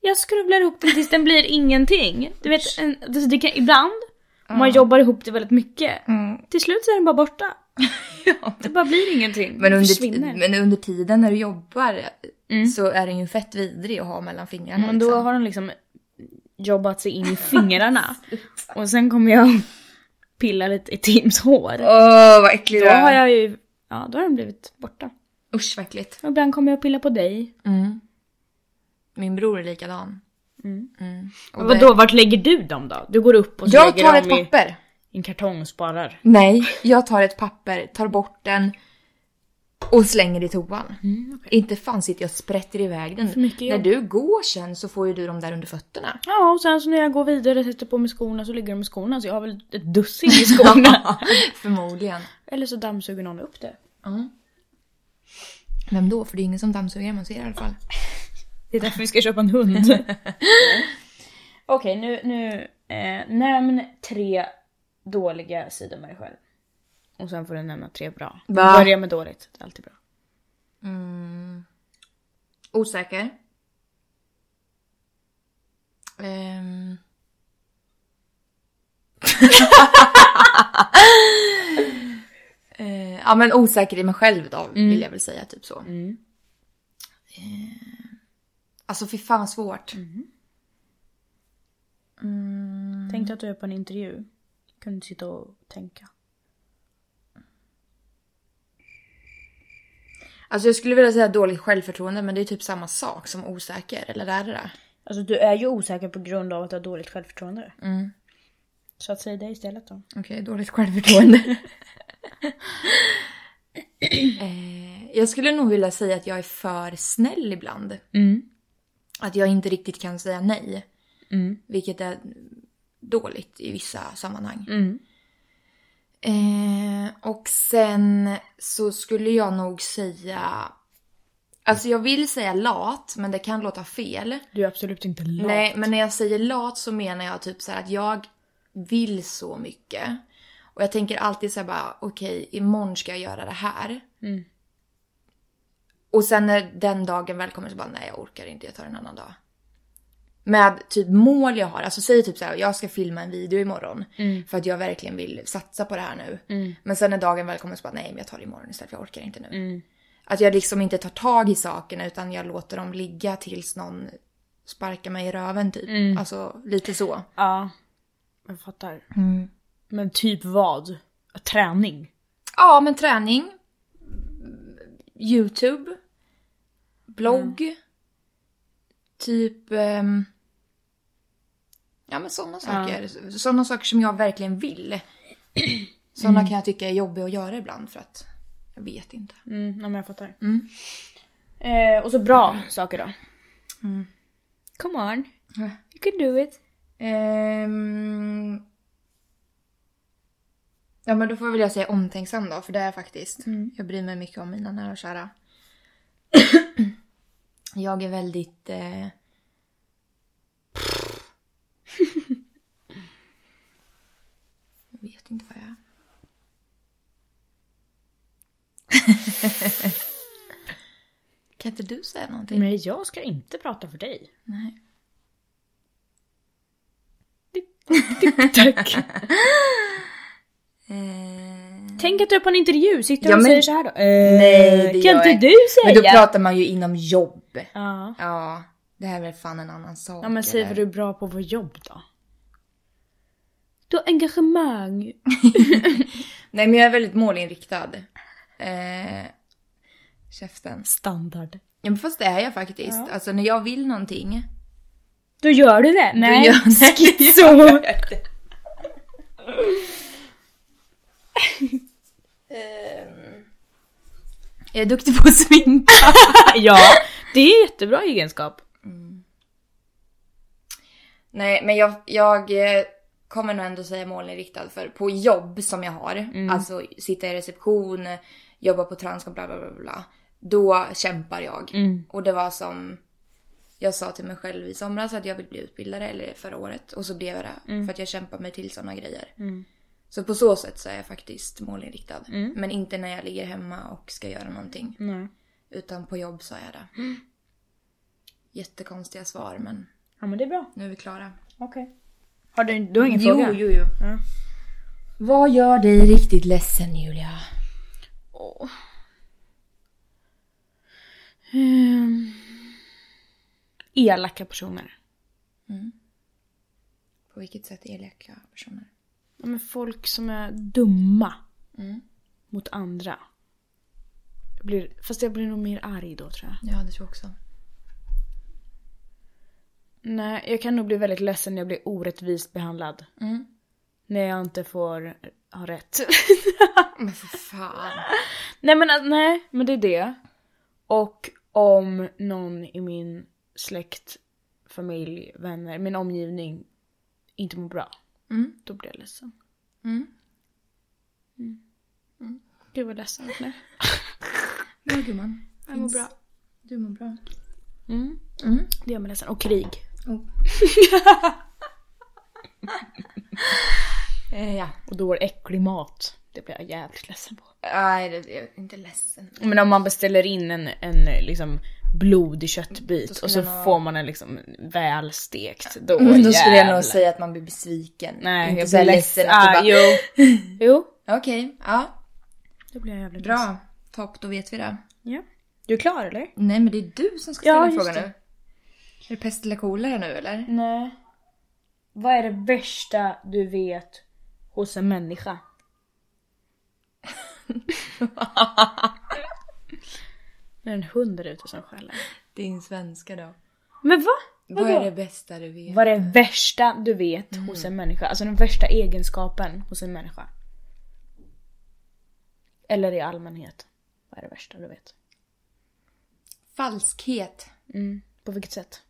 Jag skrubblar ihop den tills den blir ingenting. Du vet, en, det, det kan, ibland, om man jobbar ihop det väldigt mycket, Mm. till slut så är den bara borta. Det bara blir ingenting. Men under, men under tiden när du jobbar så är den ju fett vidrig att ha mellan fingrarna. Men då liksom. har den liksom jobbat sig in i fingrarna. och sen kommer jag pilla lite i Tims hår. Åh, vad äcklig Då har jag ju, ja då har den blivit borta. Usch vad äckligt. Och ibland kommer jag pilla på dig. Mm. Min bror är likadan. Mm. Mm. Och vadå, vart lägger du dem då? Du går upp och så Jag lägger tar ett dem i papper. en kartong och sparar. Nej, jag tar ett papper, tar bort den och slänger i toan. Inte fan sitter jag och sprätter iväg den. När du går sen så får ju du dem där under fötterna. Ja, och sen så när jag går vidare och sätter på mig skorna så ligger de i skorna så jag har väl ett dussin i skorna. Förmodligen. Eller så dammsuger någon upp det. Ja. Vem då? För det är ingen som dammsuger man ser i alla fall. Det är därför vi ska köpa en hund. Okej, nu, nu eh, nämn tre dåliga sidor med dig själv. Och sen får du nämna tre bra. Va? Börja med dåligt, det är alltid bra. Mm. Osäker. Ehm. Eh, ja men osäker i mig själv då vill jag väl säga typ så. Mm. Eh, alltså fy fan vad svårt. Tänk dig att du är på en intervju. Kan du inte sitta och tänka. Alltså jag skulle vilja säga dåligt självförtroende men det är typ samma sak som osäker, eller är det det? Alltså du är ju osäker på grund av att du har dåligt självförtroende. Mm. Så att säga det istället då. Okej, dåligt självförtroende. eh, jag skulle nog vilja säga att jag är för snäll ibland. Mm. Att jag inte riktigt kan säga nej. Mm. Vilket är dåligt i vissa sammanhang. Mm. Eh, och sen så skulle jag nog säga... Alltså jag vill säga lat, men det kan låta fel. Du är absolut inte lat. Nej, men när jag säger lat så menar jag typ så här att jag vill så mycket. Och jag tänker alltid så bara, okej, imorgon ska jag göra det här. Mm. Och sen när den dagen väl kommer så bara, nej jag orkar inte, jag tar en annan dag. Med typ mål jag har, alltså säg typ så här, jag ska filma en video imorgon. För att jag verkligen vill satsa på det här nu. Men sen när dagen väl kommer så bara, nej men jag tar det imorgon istället för jag orkar inte nu. Att jag liksom inte tar tag i sakerna utan jag låter dem ligga tills någon sparkar mig i röven typ. Alltså lite så. Ja. Jag fattar. Men typ vad? Träning? Ja, men träning. Youtube. Blogg. Typ... ehm, ja men sådana saker. Sådana saker som jag verkligen vill. Sådana kan jag tycka är jobbiga att göra ibland för att jag vet inte. Mm, ja, men jag fattar. Eh, och så bra saker då. Come on. Ja. You can do it. Ehm, Ja men då får väl jag säga omtänksam då, för det är jag faktiskt. Jag bryr mig mycket om mina nära och kära. jag är väldigt... Eh... jag vet inte vad jag är. kan inte du säga någonting? Men jag ska inte prata för dig. Nej. Tack. Eh... Tänk att du är på en intervju, sitter Ja, och men- säger så här då. Eh, Nej, det kan inte jag. du säga? Men då pratar man ju inom jobb. Ja. Ja. Det här är väl fan en annan sak. Ja men säg vad du är bra på vårt jobb då. Du har engagemang. Nej men jag är väldigt målinriktad. Eh, käften. Standard. Ja men fast det är jag faktiskt. Ja. Alltså när jag vill någonting. Då gör du det? Nej, gör- nej, schizo. jag gör det. Ehm, jag är duktig på att sminka. ja, det är jättebra egenskap. Nej men jag, jag eh, kommer nog ändå säga målinriktad för på jobb som jag har. Mm. Alltså sitta i reception, jobba på Transcom, bla bla bla bla. Då kämpar jag. Mm. Och det var som jag sa till mig själv i somras att jag vill bli utbildare, eller förra året. Och så blev jag det. Mm. För att jag kämpar mig till sådana grejer. Så på så sätt så är jag faktiskt målinriktad. Mm. Men inte när jag ligger hemma och ska göra någonting. Nej. Utan på jobb är jag det. Jättekonstiga svar men Ja men det är bra. nu är vi klara. Okej. Har du, du har ingen jo, fråga? jo, jo. Ja. Vad gör dig riktigt ledsen Julia? Åh. Ehm. Elaka personer. På vilket sätt elaka personer? Ja, men folk som är dumma Mm. mot andra. Jag blir, fast jag blir nog mer arg då tror jag. Ja, det tror jag också. Nej, jag kan nog bli väldigt ledsen när jag blir orättvist behandlad. Mm. När jag inte får ha rätt. Men för fan. nej men att- nej, men det är det. Och om någon i min släkt, familj, vänner, min omgivning inte mår bra. Mm. Då blir jag ledsen. Mm. Gud vad ledsen jag Ja, gumman. Jag mår bra. Du mår bra. Mm. Mm. Det gör mig ledsen. Och krig. Oh. eh, ja. Och då är det äcklig mat. Det blir jag jävligt ledsen på. Nej, det är inte ledsen. Men om man beställer in en, en liksom blodig köttbit och så nog- får man en liksom välstekt. Då, Mm, Då skulle jag nog säga att man blir besviken. Nej, inte jag blir ledsen ledsen. Ah, bara... jo. jo. Okej, ja. Då blir jag jävligt ledsen. Topp, då vet vi det. Ja. Du är klar eller? Nej, men det är du som ska Ja, ställa just frågan nu. Är det pest eller kolera nu eller? Nej. Vad är det värsta du vet hos en människa? Det är en hund där ute som skäller. Din svenska då. Men va? Vad Vadå? är det bästa du vet? Vad är det värsta du vet hos en människa? Alltså den värsta egenskapen hos en människa. Eller i allmänhet. Vad är det värsta du vet? Falskhet. Mm. På vilket sätt?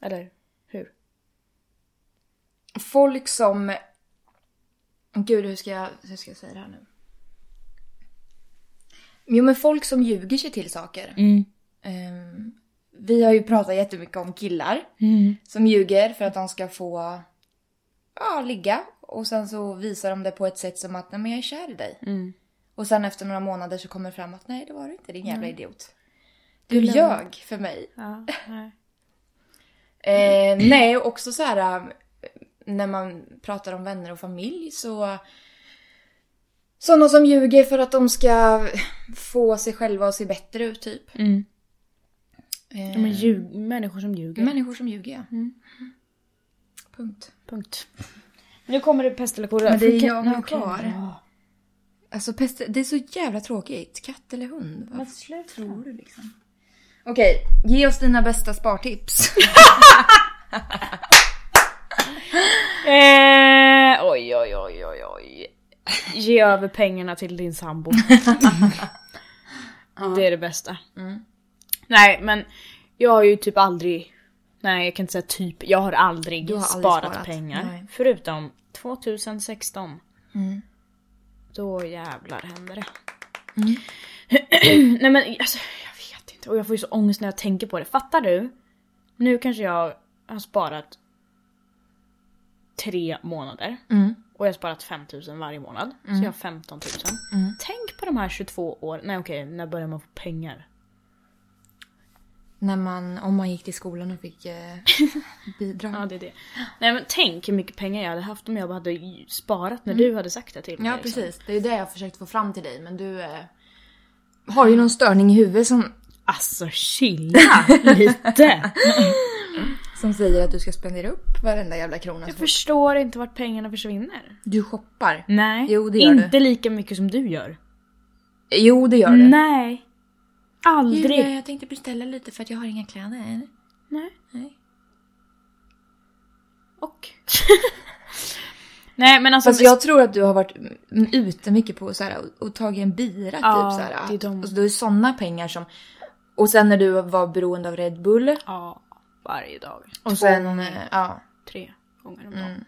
Eller hur? Folk som... Gud, hur ska jag, hur ska jag säga det här nu? Jo, men folk som ljuger sig till saker. Mm. Ehm, vi har ju pratat jättemycket om killar Mm. som ljuger för att de ska få ja, ligga. Och sen så visar de det på ett sätt som att nej men jag är kär i dig. Mm. Och sen efter några månader så kommer det fram att nej det var det inte din jävla idiot. Du Du ljög för mig. Ja, nej. Eh, nej, och också så här äh, när man pratar om vänner och familj så sådana som ljuger för att de ska få sig själva att se bättre ut typ. Mm. Eh, Ja, men ljug, människor som ljuger. Människor som ljuger ja. Mm. Punkt. Punkt. Nu kommer det pest eller kolera. Men det är jag kvar. bra. Alltså pest, det är så jävla tråkigt. Katt eller hund? Vad Men sluta. tror du liksom? Okej, ge oss dina bästa spartips. Eh, oj, oj, oj, oj, oj. Ge över pengarna till din sambo. Det är det bästa. Mm. Nej, men jag har ju typ aldrig... Nej, jag kan inte säga typ. Jag har aldrig, har aldrig sparat, sparat, pengar. nej. Förutom 2016. Mm. Då jävlar hände det. Mm. Nej men alltså, jag vet inte. Och jag får ju så ångest när jag tänker på det. Fattar du? Nu kanske jag har sparat tre månader. Mm. Och jag har sparat 5000 varje månad. Så jag har 15 000. Mm. Tänk på de här 22 år. Nej okej, när börjar man få pengar? När man, om man gick till skolan och fick eh, bidrag. Ja det är det. Nej men tänk hur mycket pengar jag hade haft om jag bara hade sparat när du hade sagt det till mig. Ja liksom. precis, det är det jag försökt få fram till dig men du eh, har ju någon störning i huvudet som... Alltså chilla lite! Som säger att du ska spendera upp varenda jävla krona. Jag förstår inte vart pengarna försvinner. Du shoppar. Nej, Jo, det gör inte lika mycket som du gör. Jo, det gör du. Nej. Aldrig. Julia, jag tänkte beställa lite för att jag har inga kläder. Nej. Nej. Och? Nej men alltså... Fast jag tror att du har varit mm, ute mycket på så här, och, och tagit en bira Ja, typ så här. det är de. Och så då är det sådana pengar som... Och sen när du var beroende av Red Bull. Ja, varje dag. Och Två sen... gånger, eh, Ja. tre gånger om dagen.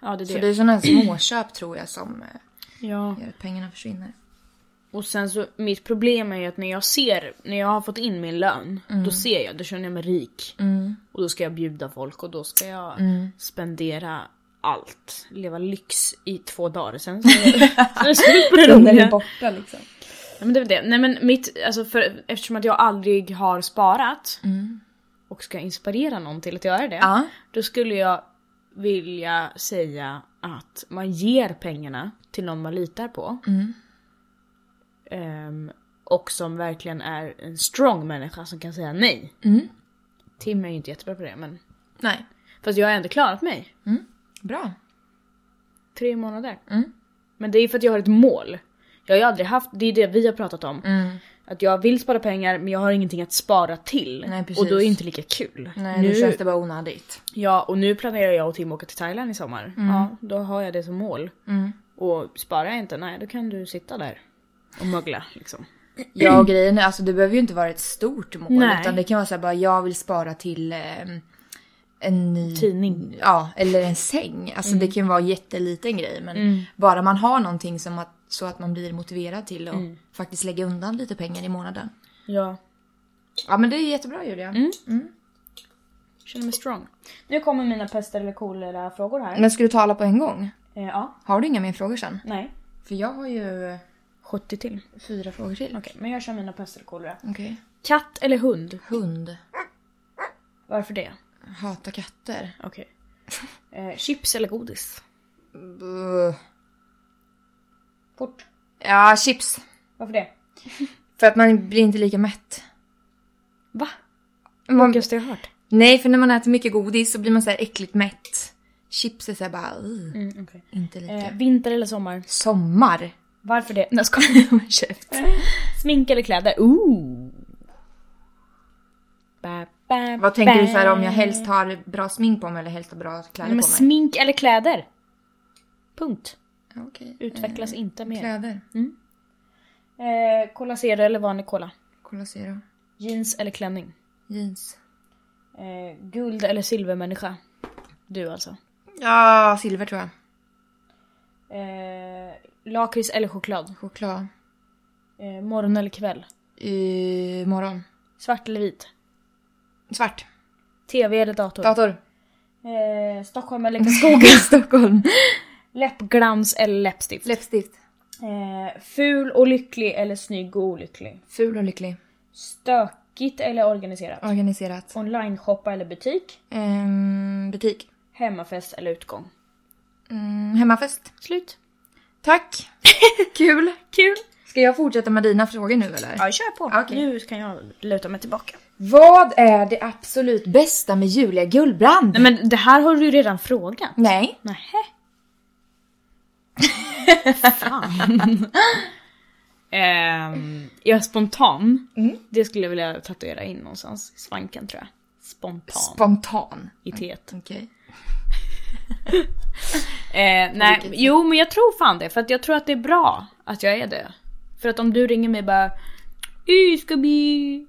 Ja det är Så det. det är sådana småköp tror jag som eh, Ja. gör att pengarna försvinner. Och sen så, mitt problem är ju att när jag ser, när jag har fått in min lön, Mm. då ser jag, då känner jag mig rik. Och då ska jag bjuda folk och då ska jag Mm. spendera allt. Leva lyx i två dagar sen så, så är det slut på det Sen är borta liksom. Ja, men det är det. Nej men mitt, alltså för, eftersom att jag aldrig har sparat och ska inspirera någon till att göra det. Ja. Då skulle jag vilja säga att man ger pengarna till någon man litar på. Ehm, och som verkligen är en strong människa som kan säga nej. Tim är ju inte jättebra på det men... Nej. Fast jag har ändå klarat mig. Bra. Tre månader. Men det är för att jag har ett mål. Jag har ju aldrig haft, det är det vi har pratat om. Att jag vill spara pengar men jag har ingenting att spara till. Nej, precis. och då är det inte lika kul. Nej, nu, nu känns det bara onödigt. Ja och nu planerar jag och Tim åka till Thailand i sommar. Ja, då har jag det som mål. Och sparar jag inte, nej då kan du sitta där och mögla liksom. Ja och grejen är, alltså det behöver ju inte vara ett stort mål. Nej. Utan det kan vara så här bara, jag vill spara till eh, en ny... Tidning. Ja, eller en säng. Alltså det kan vara en jätteliten grej. Men bara man har någonting som att, så att man blir motiverad till att faktiskt lägga undan lite pengar i månaden. Ja. Ja men det är jättebra Julia. Känner mig strong. Nu kommer mina pest eller kolera frågor här. Men ska du ta alla på en gång? Eh, ja, Har du inga mer frågor sen? nej. För jag har ju 70 till. fyra frågor till. Okej, men jag kör mina pest eller kolera. Okej. Katt eller hund? Hund. Varför det? Hatar katter. Okej. Eh, chips eller godis? Buh. Fort. Ja, chips. Varför det? För att man blir inte lika mätt. Va? Man, Sjukaste jag har hört. nej, för när man äter mycket godis så blir man så här äckligt mätt. Chips är så här bara, uh, Mm, okej. inte lika. eh, vinter eller sommar? Sommar. Varför det? Nej, skojar. Käft. Smink eller kläder? Ooh. Ba, ba, Vad tänker du så här om jag helst har bra smink på mig eller helst har bra kläder men på mig? smink eller kläder? Punkt. Okej. Utvecklas Eh, inte mer. Kläder. Eh, cola Zero eller vanlig cola? Cola Zero. Jeans eller klänning? Jeans. Eh, guld eller silvermänniska? Du alltså. Ja, silver tror jag. Eh, lakrits eller choklad? Choklad. Eh, morgon eller kväll? I morgon. Svart eller vit? Svart. TV eller dator? Dator. eh, Stockholm eller Karlskoga? Stockholm. Läppglans eller läppstift? Läppstift. eh, ful och lycklig eller snygg och olycklig? Ful och lycklig. Stökigt eller organiserat? Organiserat. Online-shoppa eller butik? Ehm, butik. Hemmafest eller utgång? Mm, hemmafest. Slut. Tack. Kul. Kul! Ska jag fortsätta med dina frågor nu eller? Ja, kör på. Okej. Nu kan jag luta mig tillbaka. Vad är det absolut bästa med Julia Gullbrand? Nej men det här har du ju redan frågat. Nej. Nähä. Fan. Ehm, jag är spontan. Det skulle jag vilja tatuera in någonstans i svanken tror jag. Spontan. Spontan. I teet. Okej. Eh, nej, jo men jag tror fan det. För att jag tror att det är bra att jag är det. För att om du ringer mig bara "Y, ska bli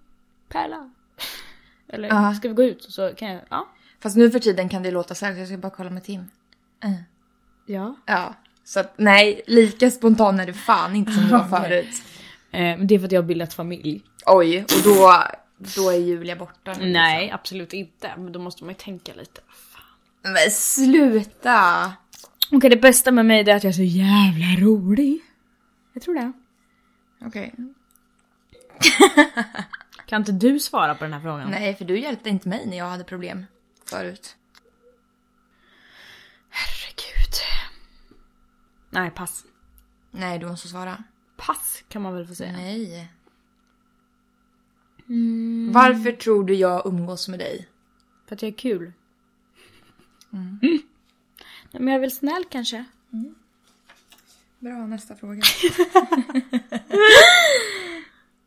Pärla. Eller Ja. ska vi gå ut? Så kan jag, ja. Fast nu för tiden kan det låta så här, så jag ska bara kolla med Tim. Ja. Ja. Så att nej, lika spontan är du fan inte som du var förut. Eh, men det är för att jag har bildat familj. Oj, och då, då är Julia borta Nej, Liksom. absolut inte. Men då måste man ju tänka lite. Men sluta! Okej, det bästa med mig är att jag är så jävla rolig. Jag tror det. Okej. Kan inte du svara på den här frågan? Nej, för du hjälpte inte mig när jag hade problem förut. Herregud. Nej, pass. Nej, du måste svara. Pass kan man väl få säga. Nej. Varför tror du jag umgås med dig? För att jag är kul. Mm. Nej, men jag är väl snäll kanske. Bra, nästa fråga.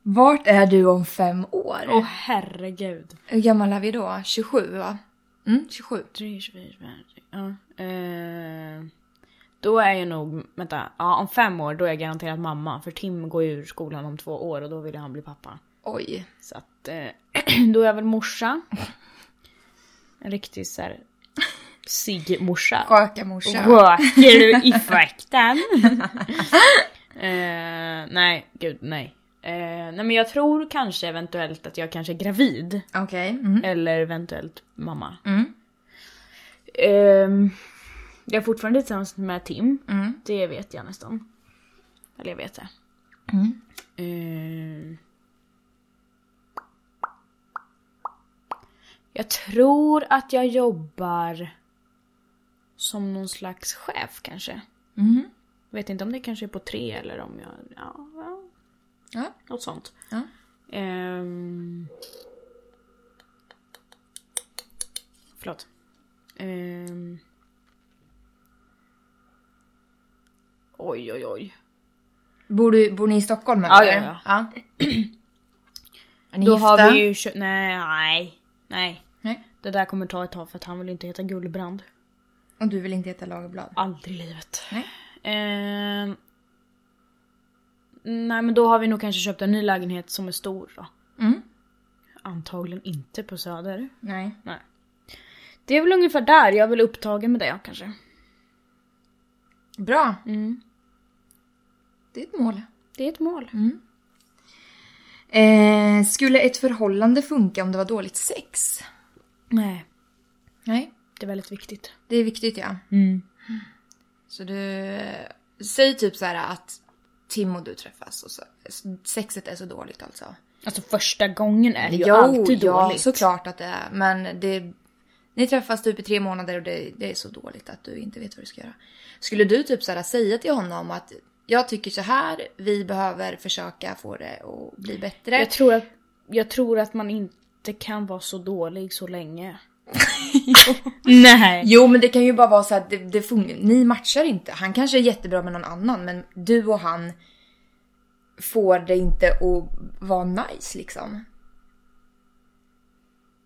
Vart är du om fem år? Åh herregud. Hur gammal är vi då? 27 va? Mm, 27. 3, 24, 25, ja. Eh, då är jag nog, vänta, ja om fem år då är jag garanterat mamma. För Tim går ju ur skolan om två år och då vill han bli pappa. Oj. Så att eh, då är jag väl morsa. En riktig såhär sig-morsa. Sköka morsa. Röker du i fläkten? eh, nej, gud nej. Eh, nej men jag tror kanske eventuellt att jag kanske är gravid. Okej. Mm. Eller eventuellt mamma. Mm. Ehm, jag är fortfarande tillsammans med Tim. Mm. Det vet jag nästan. Eller jag vet det. Mm. Ehm. jag tror att jag jobbar som någon slags chef kanske. Mm. Vet inte om det kanske är på tre eller om jag... Ja, ja Ja. något sånt. Ja. Ehm. Förlåt. Ehm. Oj, oj, oj. Bor, du, bor ni i Stockholm eller? Ja, ja, ja. Är ni Då gifta? har vi ju nej. Nej. Nej. Det där kommer ta ett tag för att han vill inte heta Gullbrand. Och du vill inte heta Lagerblad? Aldrig i livet. Nej. Ehm. nej men då har vi nog kanske köpt en ny lägenhet som är stor då. Mm. Antagligen inte på Söder. Nej. Nej. Det är väl ungefär där, jag är väl upptagen med det kanske. Bra. Mm. Det är ett mål. Det är ett mål. Eh, skulle ett förhållande funka om det var dåligt sex? Nej, Nej. Det är väldigt viktigt. Det är viktigt ja. Mm. Så du... Säg typ så här att Tim och du träffas och så, sexet är så dåligt alltså. Alltså första gången är det ju Jo, alltid ja, dåligt. såklart att det är. Men det, ni träffas typ i tre månader och det, det är så dåligt att du inte vet vad du ska göra. Skulle du typ så här säga till honom att jag tycker så här, vi behöver försöka få det att bli bättre. Jag tror, att, jag tror att man inte kan vara så dålig så länge. Nej. Jo men det kan ju bara vara så att det, det ni matchar inte. Han kanske är jättebra med någon annan men du och han får det inte att vara nice liksom.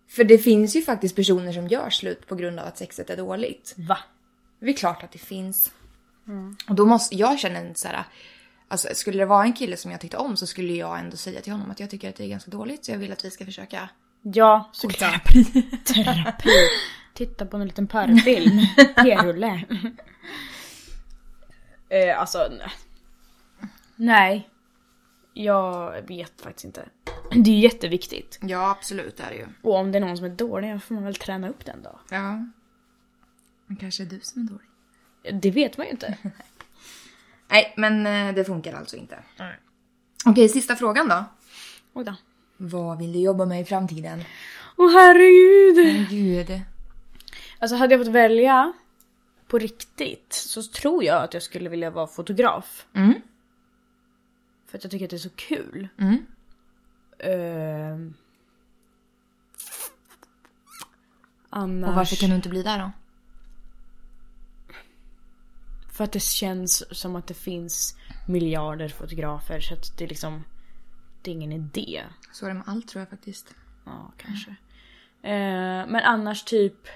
För det finns ju faktiskt personer som gör slut på grund av att sexet är dåligt. Va? Det är klart att det finns. Och då måste jag känna en så här. Alltså skulle det vara en kille som jag tyckte om så skulle jag ändå säga till honom att jag tycker att det är ganska dåligt så jag vill att vi ska försöka. Ja, såklart. Terapi. Titta på en liten porrfilm. P-rulle. eh, alltså, nej. Nej. Jag vet faktiskt inte. Det är jätteviktigt. Ja absolut det är det ju. Och om det är någon som är dålig får man väl träna upp den då. Ja. Men kanske är du som är dålig. Det vet man ju inte. Nej, men eh, det funkar alltså inte. Nej. Okej, sista frågan då. Oj då. Vad vill du jobba med i framtiden? Åh herregud! Gud. Alltså hade jag fått välja på riktigt så tror jag att jag skulle vilja vara fotograf. Mm. För att jag tycker att det är så kul. Mm. Ehm. annars... Och varför kan du inte bli där då? För att det känns som att det finns miljarder fotografer så att det liksom... Det är ingen idé. Så är det med allt tror jag faktiskt. Ja, kanske. Eh, men annars typ...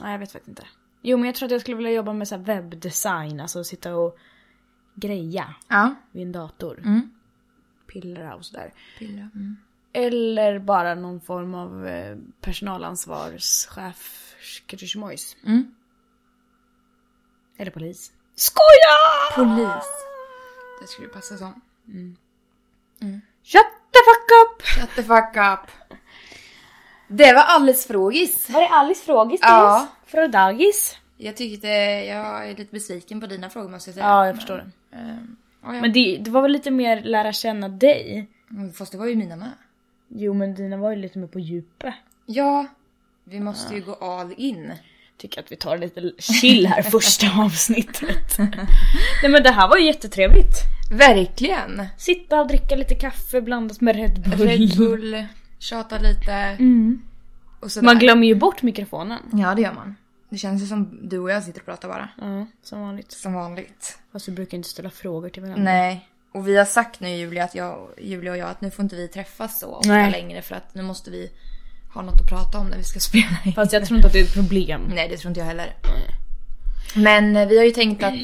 Nej, jag vet faktiskt inte. Jo, men jag tror att jag skulle vilja jobba med så här webbdesign. Alltså sitta och greja Ja. vid en dator. Mm. Pillra och sådär. Pilla. Mm. Eller bara någon form av eh, personalansvarschef. Mm. Eller polis. Skoja! Polis. Det skulle passa som. Shut the fuck up! Shut the fuck up. Det var alldeles frågis. Var det Alice frågis Ja. Från dagis? Jag tyckte, jag är lite besviken på dina frågor måste jag säga. Ja, jag förstår det. Ehm, ja, ja. Men det, det var väl lite mer lära känna dig? Fast det var ju mina med. Jo men dina var ju lite mer på djupet. Ja. Vi måste ju gå all in. Tycker att vi tar lite chill här första avsnittet. Nej men det här var ju jättetrevligt. Verkligen. Sitta och dricka lite kaffe blandat med Red Bull. Red Bull. tjatar lite. Mm. Man glömmer ju bort mikrofonen. Ja, det gör man. Det känns ju som du och jag sitter och pratar bara. Ja, som vanligt. Som vanligt. Fast vi brukar inte ställa frågor till varandra. Nej. Och vi har sagt nu Julia, att jag, Julia och jag att nu får inte vi träffas så ofta Nej. längre för att nu måste vi ha något att prata om när vi ska spela in. Fast jag tror inte att det är ett problem. Nej, det tror inte jag heller. Men eh, vi har ju tänkt att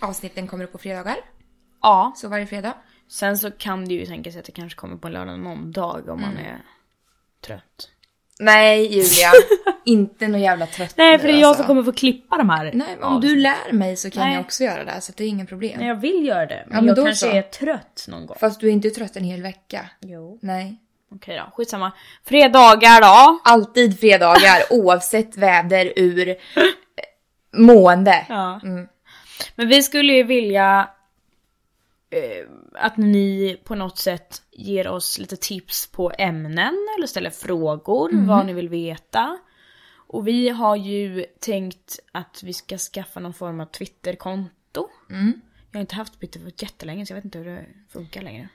avsnitten kommer upp på fredagar. Ja. Så varje fredag. Sen så kan det ju tänka sig att det kanske kommer på en lördag någon dag om man är trött. Nej Julia, inte någon jävla trött Nej för det är jag alltså. som kommer få klippa de här. Nej, om du lär mig så kan Nej. jag också göra det. Så det är ingen problem. Nej jag vill göra det. Men, men jag då kanske så. är trött någon gång. Fast du är inte trött en hel vecka. Jo. Nej. Okej då, skitsamma. Fredagar då. Alltid fredagar oavsett väder ur eh, mående. Ja. Mm. Men vi skulle ju vilja eh, att ni på något sätt ger oss lite tips på ämnen eller ställer frågor, vad ni vill veta. Och vi har ju tänkt att vi ska skaffa någon form av Twitterkonto. Mm. Jag har inte haft Twitter för jättelänge så jag vet inte hur det funkar längre.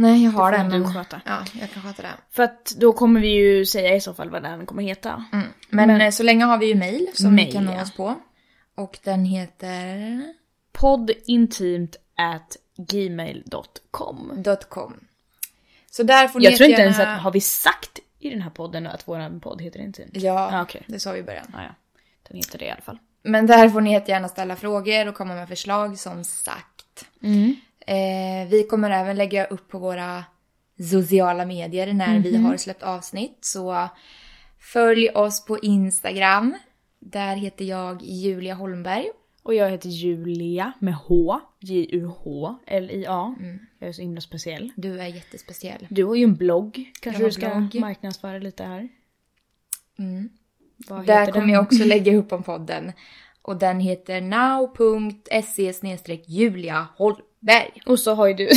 Nej, jag har får du Men... sköta. Ja, jag kan sköta det. För att då kommer vi ju säga i så fall vad den kommer heta. Mm. Men, eh, så länge har vi ju mail som Mail, ni kan nå ja. oss på. Och den heter... Poddintimt at gmail.com .com. Så där får ni Jag tror inte jättegärna- ens att, har vi sagt i den här podden att våran podd heter Intimt? Ja, Ah, okej. det sa vi i början. Ah, ja. Den heter det i alla fall. Men där får ni jättegärna ställa frågor och komma med förslag som sagt. Mm. Eh, vi kommer även lägga upp på våra sociala medier när vi Mhm. har släppt avsnitt. Så följ oss på Instagram. Där heter jag Julia Holmberg. Och jag heter Julia med H. J-U-H-L-I-A. Jag är så himla speciell. Du är jättespeciell. Du har ju en blogg. Kanske du ska blogg. marknadsföra lite här. Mm. Där kommer den? jag också lägga upp om podden. Och den heter now.se Julia Holmberg. Och så har ju du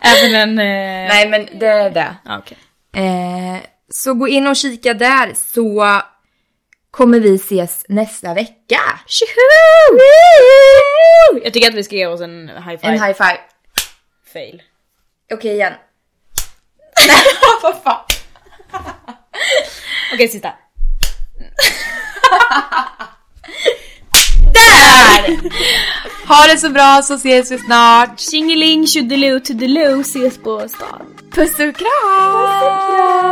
även en... Eh... Nej men det är det. Ah, okej. Eh, så gå in och kika där så kommer vi ses nästa vecka. Tjoho! Jag tycker att vi ska ge oss en high five. En high five. fail. Okej igen. Vad fan. Okej, sista. Där! Ha det så bra så ses vi snart. Tjingeling, tjodiloo, toodiloo, ses på stan. Puss och kram!